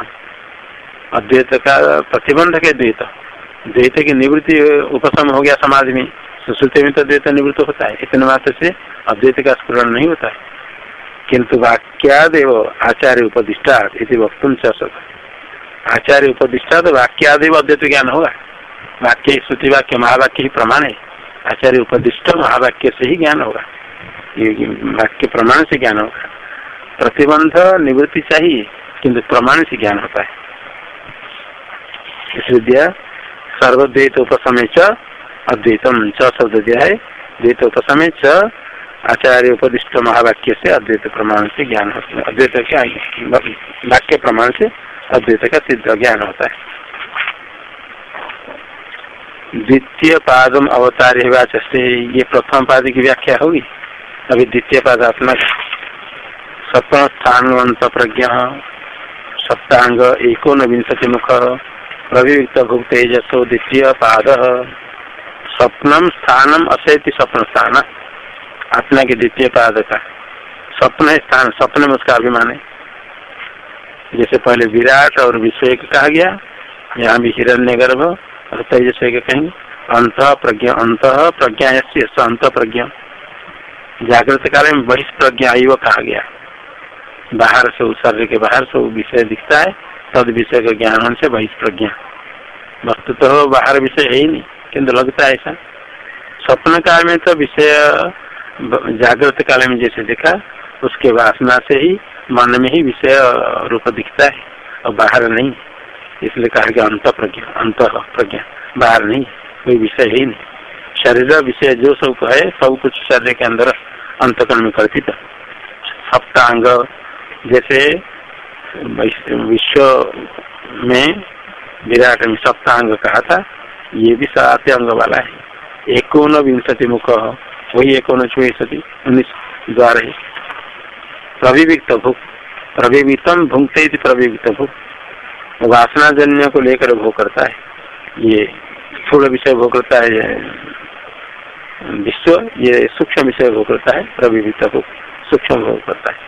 अद्वैत का प्रतिबंध के द्वैत। द्वैत की निवृत्ति उपशम हो गया समाज में। सुश्रुति में तो द्वैत निवृत्त होता है, इतने मात्र से अद्वैत का स्पूरण नहीं होता है। किंतु वाक्यादेव आचार्य उपदिष्टा इति वक्तुम आचार्य उपदिष्टा तो वाक्यादेव अद्वैत ज्ञान होगा। वाक्य श्रुति, वाक्य महावाक्य ही प्रमाण है। आचार्य उपदिष्ट महावाक्य से ही ज्ञान होगा। ये वाक्य प्रमाण से ज्ञान होगा। प्रतिबंध निवृत्ति चाहिए, किंतु प्रमाण से ज्ञान होता है। इसलिए सर्वद्वैत उपसमय अद्वैतम च शब्द दिया है द्वैत उपसमय च आचार्य उपदिष्ट महावाक्य से अद्वैत प्रमाण से ज्ञान होता है अद्वैत क्या वाक्य प्रमाण से अद्वैत का सिद्ध ज्ञान होता है द्वितीय पादम अवतार ये प्रथम पाद की व्याख्या होगी अभी द्वितीय पाद आत्मा सप्तम स्थान प्रज्ञा सप्तांग एकोन विंशति मुख प्रविक्त भुक्त द्वितीय पाद स्वप्नम स्थानम अशैति स्वप्न स्थान। आत्मा के द्वितीय पाद का स्वप्न स्थान स्वप्न में उसका अभिमान है। जैसे पहले विराट और विषय कहा गया, यहाँ भी हिरण्य गर्भ और तेजस एक कहेंगे। अंत प्रज्ञा अंत प्रज्ञा अंत प्रज्ञा। जागृत काल में बहिष्प्रज्ञा आयु कहा गया। बाहर से उस शरीर के बाहर से विषय दिखता है, तद विषय का ज्ञान से बहिष्प्रज्ञा वस्तु तो बाहर विषय है ही नहीं। किंतु लगता है ऐसा स्वप्न काल में तो विषय, जागृत काल में जैसे देखा, उसके वासना से ही मन में ही विषय रूप दिखता है और बाहर नहीं। इसलिए कहा गया अंत प्रज्ञा अंत प्रज्ञा, बाहर नहीं, कोई विषय ही नहीं। शरीर विषय जो सब है, सब कुछ शरीर के अंदर अंतकरण में कल्पित सप्तांग, जैसे विश्व में विराट में सप्तांग कहा था ये भी सात अंग वाला है। एकोन विंशति मुख वही एकोन चौसठी, उन्नीस द्वार है। प्रविविक्त भूख प्रविवितम भुंगते प्रविविक्त भूख वासना जन्य को लेकर भोग करता है। ये स्थूल विषय भोग करता है विश्व, ये सूक्ष्म विषय भोग करता है प्रविवित भूख सूक्ष्म भोग करता है।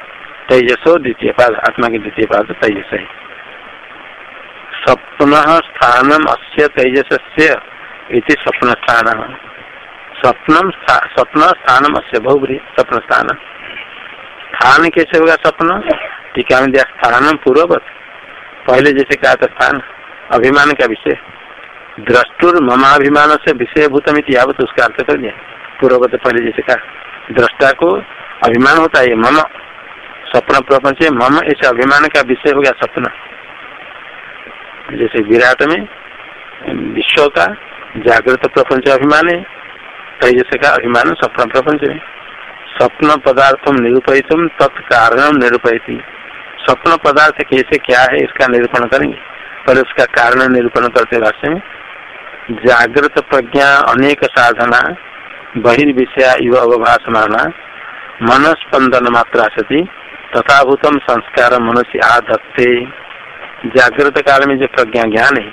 तेजसो द्वितीय पाद आत्मा के द्वितीय पाद तेजस है। स्वप्न स्थानम अस्य तेजस से स्वप्न स्थान स्वप्नम स्वप्न स्थान से बहुबरी स्वप्न स्थान स्थान कैसे होगा स्वप्न टीका में दिया स्थान पूर्ववत। पहले जैसे कहा था स्थान, अभिमान का विषय। द्रष्टुर ममाभिमान से विषय भूतम यावत उसका अर्थ कर दिया पूर्ववत पहले जैसे कहा दृष्टा को अभिमान होता है, मम स्वप्न प्रपंच मम ऐसे अभिमान का विषय हो गया स्वप्न जैसे विराट में, विश्व का जागृत प्रपंच अभिमान है कई जैसे का अभिमान स्वप्न प्रपंच में स्वप्न पदार्थम निरूपित तत्कारण निरूपित स्वप्न पदार्थ कैसे क्या है, इसका निरूपण करेंगे। पर उसका कारण निरूपण करते भाष्य में जागृत प्रज्ञा अनेक साधना, बहिर्विषया इव अवभाषमाना मन स्पंदन मात्रा सती तथाभूतम संस्कार मनुष्य आधत्ते जागृत काल में जो प्रज्ञा ज्ञान है,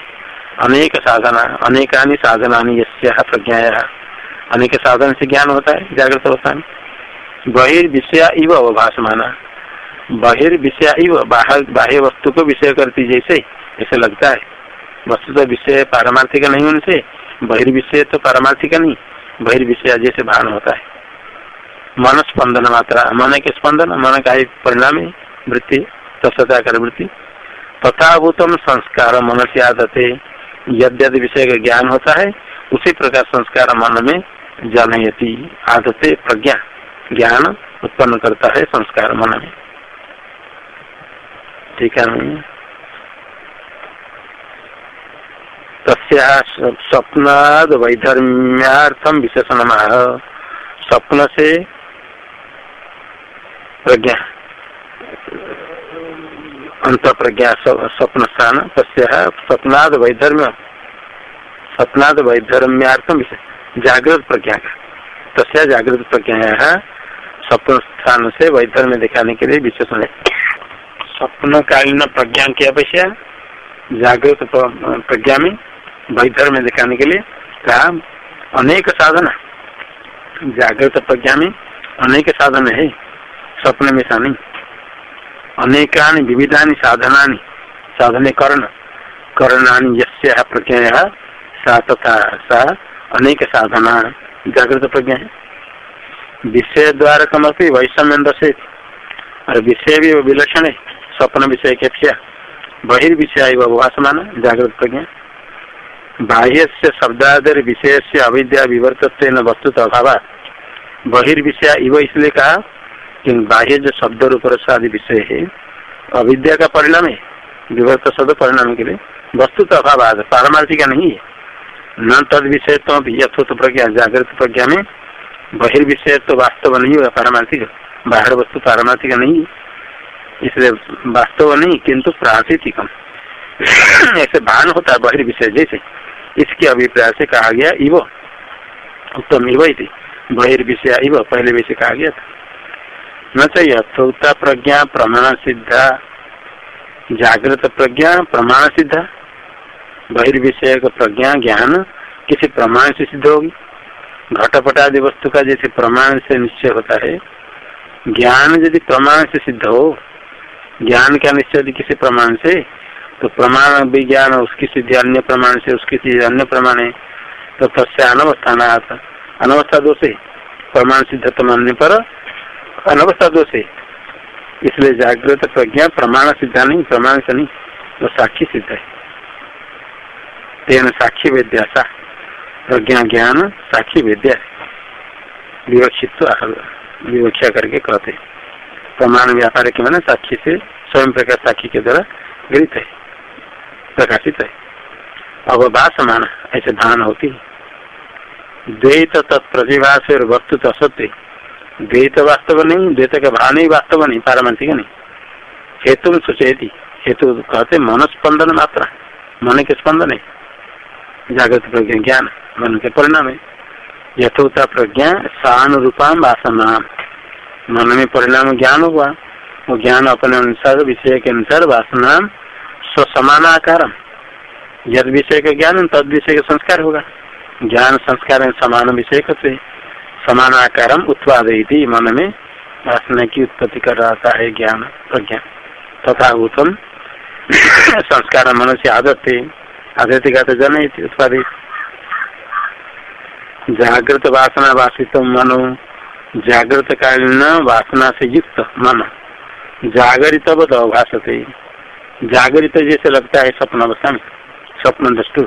अनेक साधना, अनेकानी साधना प्रज्ञा अनेक साधन से ज्ञान होता है, जागृत अवस्था में बहिर्विषया इव अवभाषमाना। बहिर्विषया इव बाह्य वस्तु को विषय करती जैसे, ऐसे लगता है। वस्तु तो विषय पारमार्थिक नहीं उनसे बहिर्विषय तो पारमार्थिक नहीं, बहिर्विषय जैसे भान होता है। मन स्पंदन मात्रा, मन के स्पंदन, मन का ही परिणाम वृत्ति तत्ता कर वृत्ति। तथाभूतम संस्कार मन से आदते। यद विषय का ज्ञान होता है, उसी प्रकार संस्कार मन में जनयति। आदते प्रज्ञा, ज्ञान उत्पन्न करता है संस्कार मन में। ठीक है। तस्या स्वप्नाद वैधर्म्यार्थम विशेषण स्वप्न से प्रज्ञा। अंत प्रज्ञा स्वप्न स्थान तस्या स्वप्नाद वैधर्म्य स्वप्नाद वैधर्म्यार्थम जागृत प्रज्ञा। का तस्या जागृत प्रज्ञा स्वप्न स्थान से वैधर्म्य दिखाने के लिए विशेषण है स्वप्न कालीन प्रज्ञा की अपेक्षा जागृत प्रज्ञा में वैधर्म्य दिखाने के लिए कहा अनेक साधन जागृत प्रज्ञा में अनेक साधन है। स्वप्न में सा अनेकानि विविधानि साधनानि साधने कर्ण करणानि यस्य प्रज्ञा सा तथा सा अनेक साधना जागृत प्रज्ञा। है विषय द्वारा कमपी वैषम्य दर्शित और विषय भी विलक्षण है स्वप्न विषय के अपेक्षा बहिर्विषय भाषमान जागृत प्रज्ञा। बाह्य से शब्दादर विषय से अविद्या विवर्त वस्तु अभाव बहिर्विषय इव इसलिए कहा कि बाह्य जो शब्द रूप आदि विषय है, अविद्या का परिणाम है, विवर्त शब्द परिणाम के लिए वस्तु तो अभाव पारमार्थिका नहीं है। न तद विषय तो यथोत प्रज्ञा, जागृत प्रज्ञा में बहिर्विषय तो वास्तव नहीं होगा पारमार्थिक, बाहर वस्तु पारमार्थिक नहीं इसलिए वास्तव नहीं, किंतु प्रातिथिकम ऐसे भान होता है बहिर्विषय जैसे इसके अभिप्राय से कहा गया, इव, उत्तम इव बहिर्विषय इव, पहले विषय कहा गया था। न तो यथोक्ता प्रज्ञा, प्रमाण सिद्धा, जागृत प्रज्ञा, प्रमाण सिद्धा बहिर्विषय का प्रज्ञा, ज्ञान, किसी प्रमाण से सिद्ध होगी। घटपट आदि वस्तु का जैसे प्रमाण से निश्चय होता है, ज्ञान यदि प्रमाण से सिद्ध हो, ज्ञान का निश्चय यदि किसी प्रमाण से तो प्रमाण विज्ञान उसकी सिद्धि अन्य प्रमाण से, उसकी सिद्धि अन्य प्रमाण है तो तस्या अनवस्था अनवस्था दोष है, प्रमाण सिद्धत्व मानने पर अनवस्था दोष है इसलिए जागृत प्रज्ञा, प्रमाण सिद्धा नहीं, प्रमाण से नहीं तो साक्षी सिद्ध है। तेन साक्षी विद्या प्रज्ञा ज्ञान, साक्षी विद्या विवक्षित विवक्षा करके कहते प्रमाण व्यापार के मैंने साक्षी से, स्वयं प्रकार साक्षी के द्वारा गृहित है। प्रकाशित है। अवभाषमान ऐसे धान होती द्वैत तत्प्रतिभा से वस्तु तो असत्य द्वैत वास्तव नहीं, द्वैत का भाव नहीं वास्तव नहीं पारमांथिक नहीं। हेतु में सुचेती। हेतु कहते मन स्पंदन मात्रा। मन के स्पंदन है। जागृत प्रज्ञा ज्ञान। मन के परिणाम है। यथोता प्रज्ञा सानुरूपा वासना। मन में परिणाम ज्ञान हुआ। वो ज्ञान अपने अनुसार, विषय के अनुसार वासना आकार यद विषय का ज्ञान, तद विषय का संस्कार होगा। ज्ञान संस्कार समान विषय से समान आकार उत्पादयती मन में वासना की उत्पत्ति कर रहा है ज्ञान, प्रज्ञा। तथा उत्तम संस्कार मन से आदत आदत का तो जन उत्पादित जागृत वासना वासित मनो जागृत कालीन वासना से युक्त मन। जागरित अभाषते जागृत जैसे लगता है स्वप्न अवस्था में स्वप्न दृष्टु।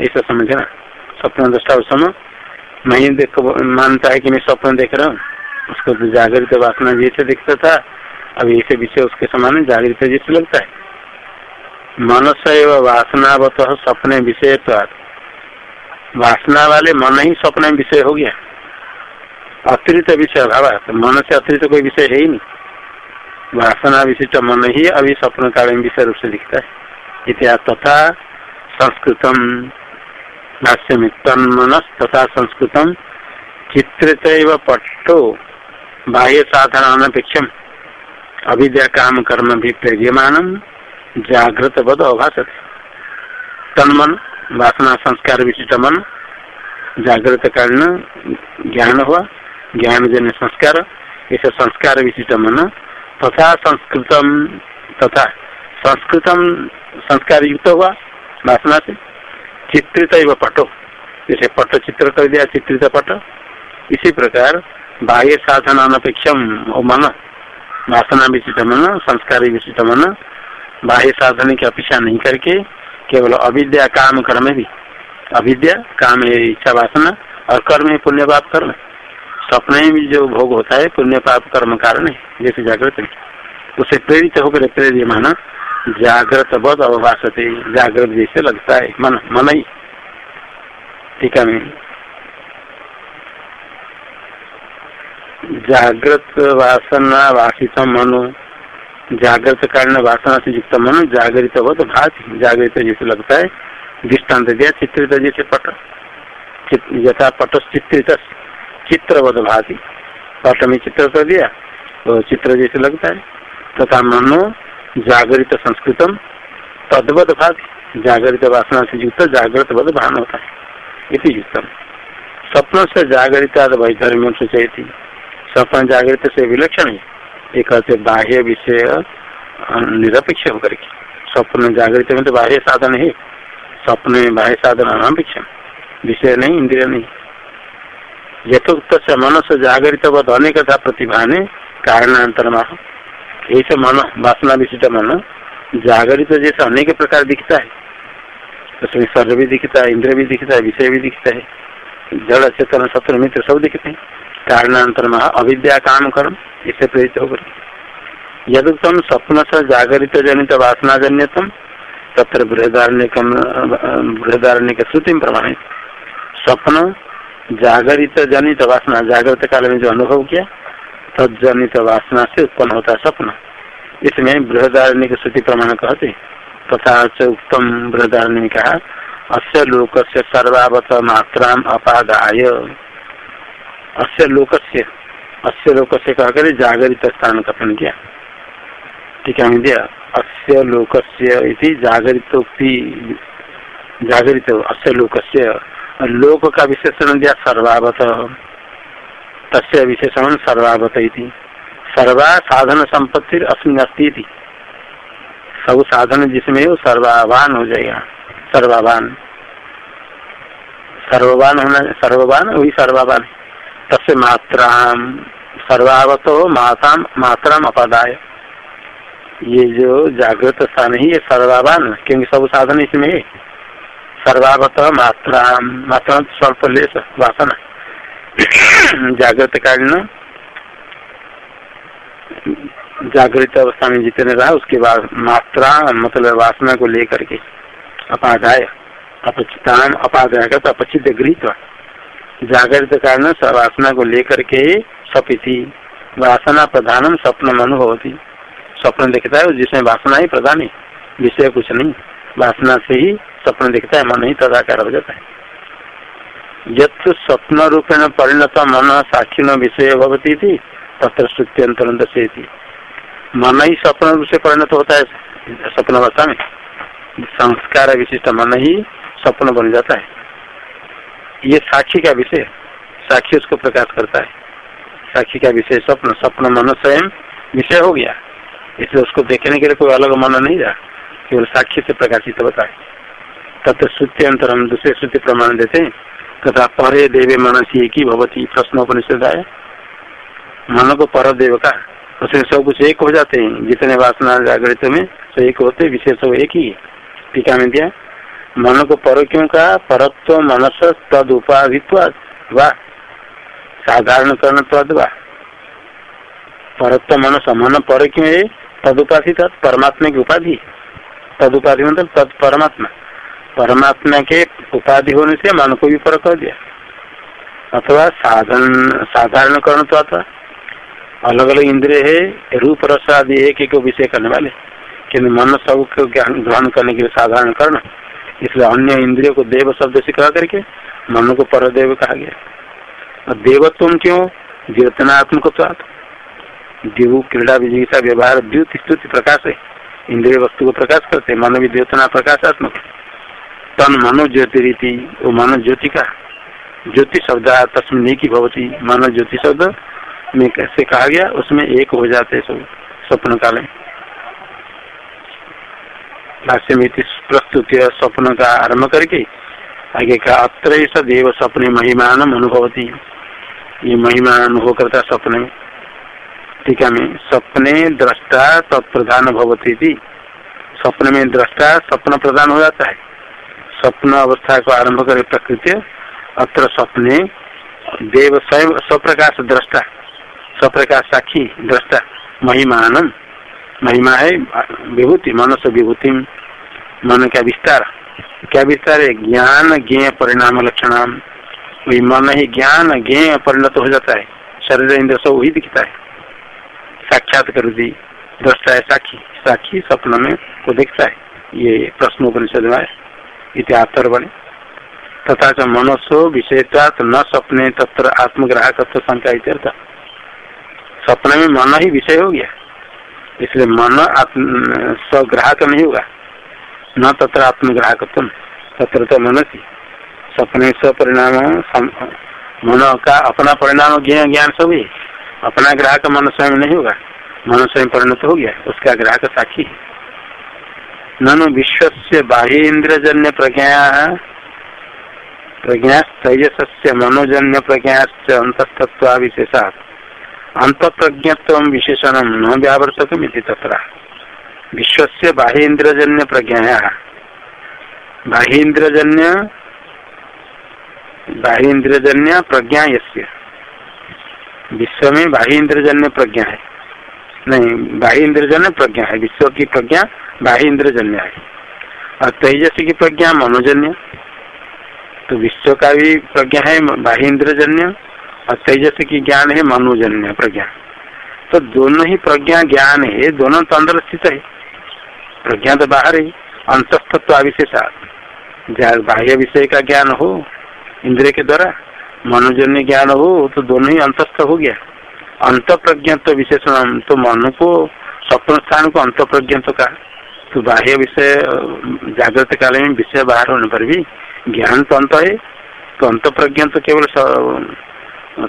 ऐसा समझना। स्वप्न दृष्टा उस समय। मैं देख, मानता है कि मैं स्वप्न देख रहा हूँ। उसको तो जागृत वासना जैसे दिखता था, अब ऐसे विषय उसके समान जागृत जैसे लगता है। मनस एवं वासनावत सपने विषय वासना वाले मन ही स्वप्न विषय हो गया। अतिरिक्त विषय अभाव तो मन से अतिरिक्त कोई विषय है ही नहीं। वासना विशिष्ट मन ही अभी स्वप्न काल विषय रूप से दिखता है। इतिहास तथा संस्कृतम भाष्य में तन्मन तथा संस्कृतम चित्रित पट्टो बाह्य साधन अनपेक्षम अविद्या काम कर्म भी प्रेरियमान जागृत बद अभाषत तन्मन वासना संस्कार विशिष्ट मन जागृत कारण ज्ञान हुआ ज्ञान जन संस्कार ऐसे संस्कार विशिष्ट मन तथा संस्कृतम तथा संस्कृतम संस्कार युक्त हुआ वासना से चित्रित पटो। जैसे पट चित्र कर दिया, चित्रित पट। इसी प्रकार बाह्य साधन अनपेक्षम मन, वासना विशिष्ट मन, संस्कार विशिष्ट मन, बाह्य साधन की अपेक्षा नहीं करके केवल अविद्या काम कर्म भी। अविद्या, काम इच्छा वासना और कर्म है पुण्य पाप कर्म। सपने में जो भोग होता है, पुण्य पाप कर्म कारण है, जैसे जागृत उसे प्रेरित होकर प्रेरित माना जागृत बहुत अवभाषते जागृत जैसे लगता है, मन मन ही। ठीक है जागृत वासना वासित मनो, जागृत कारण वासना से युक्त मन, जागृत बहुत भात, जागृत जैसे लगता है। दृष्टांत दिया, चित्रित जैसे पट यथा पट चित्रित चित्रवत भाति। पट में चित्र कर दिया तो चित्र जैसे लगता है। तथा मनो जागृत संस्कृतम तद्वत भाति जागृत वासना से युक्त। जागृत बद भान होता है इति युक्तम स्वप्न से जागृत वैधर्म सूचयती। स्वप्न जागृत से विलक्षण है एक कहते बाह्य विषय निरपेक्ष होकर के स्वप्न जागृत में तो बाह्य साधन है स्वप्न में बाह्य साधन अनापेक्ष विषय नहीं इंद्रिय नहीं यथोक्त से मनस जागृत बद अनेक था प्रतिभा ने कारणांतर ऐसे मन, वासना विशिष्ट मन जागृत जैसे अनेक प्रकार दिखता है। उसमें शरीर भी दिखता है, इंद्र भी दिखता है, विषय भी दिखता है। जड़, चेतन, शत्रु, मित्र सब दिखते हैं। कारणांतर अविद्या काम कर्म इससे प्रेरित होकर। यदुक्तम स्वप्न से जागृत जनित वासना जन्यतम, तत्र बृहदारण्य बृहदारण्य के श्रुति प्रमाणित। स्वप्न जागरित जनित वासना, जागृत काल में जो अनुभव किया तजनित वासना से उत्पन्न होता स्वप्न इसमें बृहदारण्य की श्रुति प्रमाण कहते तथा उत्तम बृहदारण्य ने कहा, अस्य लोक से सर्वावत मात्रा अपादाय। अस्य लोक से अस्य लोक से कहकर जागरित स्थान कथन किया। ठीक है दिया अस्य लोक से जागरितोक्ति, जागरित, अस्य लोक से लोक का विशेषण दिया सर्वावत। तस्य विशेषण सर्वावत सर्वा साधन संपत्ति अस्मिन अस्ती सब साधन जिसमें हो सर्वावान हो जाएगा। सर्वावान सर्ववान होना सर्ववान वही सर्वावान तस्य मात्रा, सर्वावत हो माता, मात्रा अपादाय। ये जो जागृत स्थान ही है सर्वावान क्योंकि सब साधन इसमें है। सर्वावत मात्रा मात्रा स्वल्प लेस वासना। जागृत कालीन जागृत अवस्था में जितने रहा, उसके बाद मात्रा मतलब वासना को लेकर के अपाधाय अपचितान अपाधाय का तो अपचित गृहित जागृत कारण वासना को लेकर के सपिति, वासना प्रधानम स्वप्न अनुभवती। स्वप्न देखता है, जिसमें वासना ही प्रधान है, विषय कुछ नहीं। वासना से ही स्वप्न दिखता है, मन ही तदाकार हो जाता है। यद स्वप्न रूपेण परिणत मन साक्षी विषय भवती थी तत्र श्रुत्यंतर से मन ही स्वप्न रूप से परिणत होता है, स्वप्न अवस्था में संस्कार विशिष्ट मन ही स्वप्न बन जाता है। ये साक्षी का विषय, साक्षी उसको प्रकाश करता है। साक्षी का विषय स्वप्न स्वप्न मन स्वयं विषय हो गया। इसलिए उसको देखने के लिए कोई अलग मन नहीं रहा, केवल साक्षी से प्रकाशित होता है। तथा श्रुति हम दूसरे श्रुति प्रमाण देते तथा परे देवे मनसी ही भवती प्रश्न उपनिषद आया मन को पर देव का उसमें सब कुछ एक हो जाते हैं। जितने वासना जागृत में, सब एक होते विशेष सब एक ही टीका में दिया। मन को पर क्यों कहा? परत्व मनस तद उपाधित्व वा। साधारण करण वा। परत्व मन मन पर क्यों है? तदुपाधि परमात्मा की उपाधि। तदुपाधि मतलब तद परमात्मा परमात्मा के उपाधि होने से मन को भी पर कर दिया। अथवा साधन, साधारण करण तो आता। अलग अलग इंद्रिय है, रूप रस आदि एक एक विषय करने वाले। किन्तु मन सबको ग्रहण करने के लिए साधारण करण। इसलिए अन्य इंद्रियों को देव शब्द से कहा करके मन को पर देव कहा गया। और देवत्व क्यों? द्योतनात्मक दिव क्रीड़ा विजिता व्यवहार, द्युत, स्तुति, प्रकाश है। इंद्रिय वस्तु को प्रकाश करते मन भी द्योतना प्रकाशात्मक। तन मनो ज्योति रीति, वो मन ज्योति का ज्योति शब्द तस्मिन की भवती मानव ज्योति शब्द में कैसे कहा गया, उसमें एक हो जाते सब स्वप्न काल में प्रस्तुत स्वप्न का आरंभ करके, आगे का अत्र सदैव स्वप्न महिमान अनुभवती। ये महिमा अनुभव करता स्वप्न। में टीका में सपने दृष्टा तत्प्रधान भवती थी स्वप्न में दृष्टा स्वप्न प्रधान हो जाता है। स्वप्न अवस्था को आरंभ करे प्रकृति, अत्र स्वप्ने, देव स्वयं स्वप्रकाश दृष्टा, स्वप्रकाश साक्षी दृष्टा महिमान महिमा है विभूति मनुष्य विभूति मन का विस्तार। क्या विस्तार है? ज्ञान ज्ञ परिणाम लक्षण वही मन ही ज्ञान ज्ञ परिणत हो जाता है। शरीर इंद्र सब वही दिखता है। साक्षात कर दी। दृष्टा है साक्षी साक्षी स्वप्न में को देखता है। ये प्रश्नोपनिषद में बने। तथा च मनसो विषयत्वात न सपने तत्र आत्मग्राहकत्व शंका इत्यर्थ सपने में मन ही विषय हो गया। इसलिए मन आत्म, स्वग्राहक नहीं होगा। न तत्र आत्मग्राहकत्व तत्र तो मनसी सपने स्वपरिणाम मन का अपना परिणाम ज्ञान सब ही। अपना ग्राहक मन स्वयं नहीं होगा। मन स्वयं परिणत हो गया। उसका ग्राहक साक्षी ननु विश्व बाह्य इंद्रजन्य प्रज्ञा प्रज्ञा तेजस मनोजन्य प्रज्ञा अंतस्तत्व विशेषा अंत प्रज्ञत्व विशेषण न व्यावर्तक तथा बाह्य इंद्रजन्य प्रज्ञा बाह्य बाह्य इंद्रजन्य प्रज्ञा यस्य? विश्व में बाह्य इंद्रजन्य प्रज्ञा है नहीं बाह्य इंद्रजन्य प्रज्ञा है विश्व की प्रज्ञा बाह्य इंद्रजन्य है और तेजस की प्रज्ञा मनोजन्य। तो विश्व का भी प्रज्ञा है बाह्य इंद्रजन्य और तेजस की ज्ञान है, मनोजन्य प्रज्ञा। तो दोनों ही प्रज्ञा ज्ञान है दोनों तो अंदर स्थित है। प्रज्ञा तो बाहर है अंतस्तत्व अविशेषा। बाह्य विषय का ज्ञान हो, इंद्रिय के द्वारा मनोजन्य ज्ञान हो तो दोनों ही अंतस्थ हो गया। अंत प्रज्ञा तो विशेषण तो मन को, स्वप्न स्थान को अंत प्रज्ञा तो का तो बाह्य विषय जागृत काल में विषय बाहर होने पर भी ज्ञान तो अंत है तो अंत प्रज्ञ तो केवल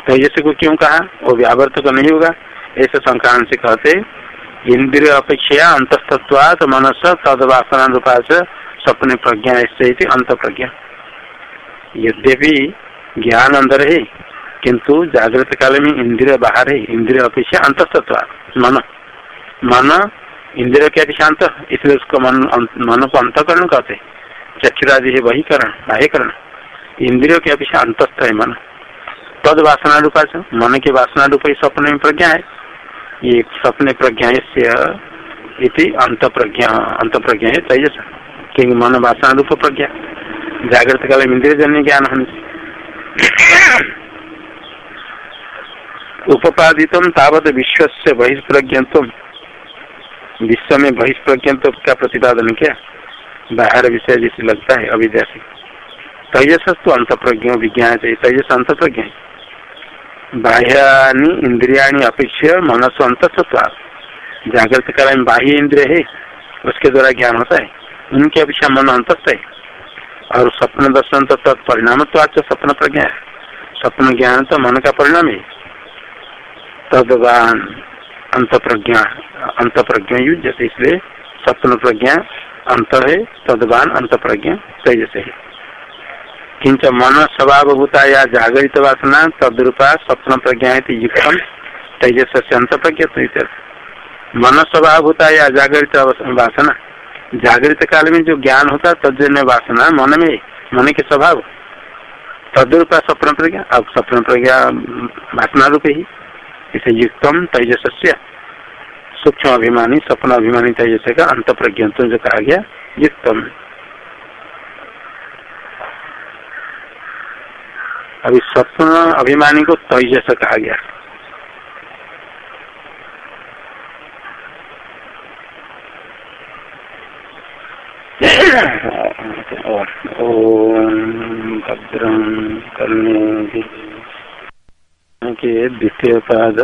तेजस को क्यों कहा? वो व्यावर्त तो नहीं होगा. ऐसे संक्रांत से कहते, इंद्रिय अपेक्षा अंतस्तत्वात मनस तद वासना रूपा से स्वप्न प्रज्ञा ऐसे अंत प्रज्ञा यद्यपि ज्ञान अंदर है, किंतु जागृत काल में इंद्रिय बाहर है. इंद्रिय अपेक्षा अंतस्तत्व मन। मन इंद्रिय के अपेक्षा अंत इसलिए उसको मन मन को अंतकरण कहते चक्षुरादि है वही करण बाह्यकरण। इंद्रियों के अपेक्षा अंतस्थ है मन। तद वासना रूपा से मन के वासना रूप ही स्वप्न में प्रज्ञा है। ये स्वप्न प्रज्ञा इति अंत प्रज्ञा अंत प्रज्ञा है तेजस। क्योंकि मन वासना रूप प्रज्ञा। जागृत काल में इंद्रिय जन्य ज्ञान होने से उपादित तावत विश्व से बहिष्प्रज्ञत्व विश्व में बहिष्प्रज्ञत्व का प्रतिपादन किया? बाहर विषय जिसे लगता है अविद्या से तो अंत प्रज्ञ विज्ञान चाहिए तेजस अंत प्रज्ञ बाह्यानी इंद्रिया अपेक्षा मनस अंत जागृत काल में बाह्य इंद्रिय है, उसके द्वारा ज्ञान होता है। उनकी अपेक्षा मन अंतस्थ है। और स्वप्न दर्शन तो तत्परिणाम तो आज स्वप्न प्रज्ञा है। स्वप्न ज्ञान तो मन का परिणाम है। तदवान अंत प्रज्ञा अंत प्रज्ञा युज इसलिए स्वप्न प्रज्ञा अंत है, तदवान अंत प्रज्ञा तेजस है। किंच मन स्वभाव भूता या जागृत वासना, तद्रूपा स्वप्न प्रज्ञा है युक्तम तेजस से अंत प्रज्ञा मन स्वभाव होता या जागृत वासना। जागृत काल में जो ज्ञान होता है तजन्य वासना मन में, मन के स्वभाव। तद्रूपा स्वप्न प्रज्ञा अब स्वप्न प्रज्ञा वासना रूप ही। इसे युक्तम तेजस सूक्ष्म अभिमानी सपना अभिमानी तेजस का अंत प्रज्ञा तो जो कहा गया, युक्तम। अभी स्वप्न अभिमानी को तेजस कहा गया। ओम भद्रम करने के द्वितीय पाद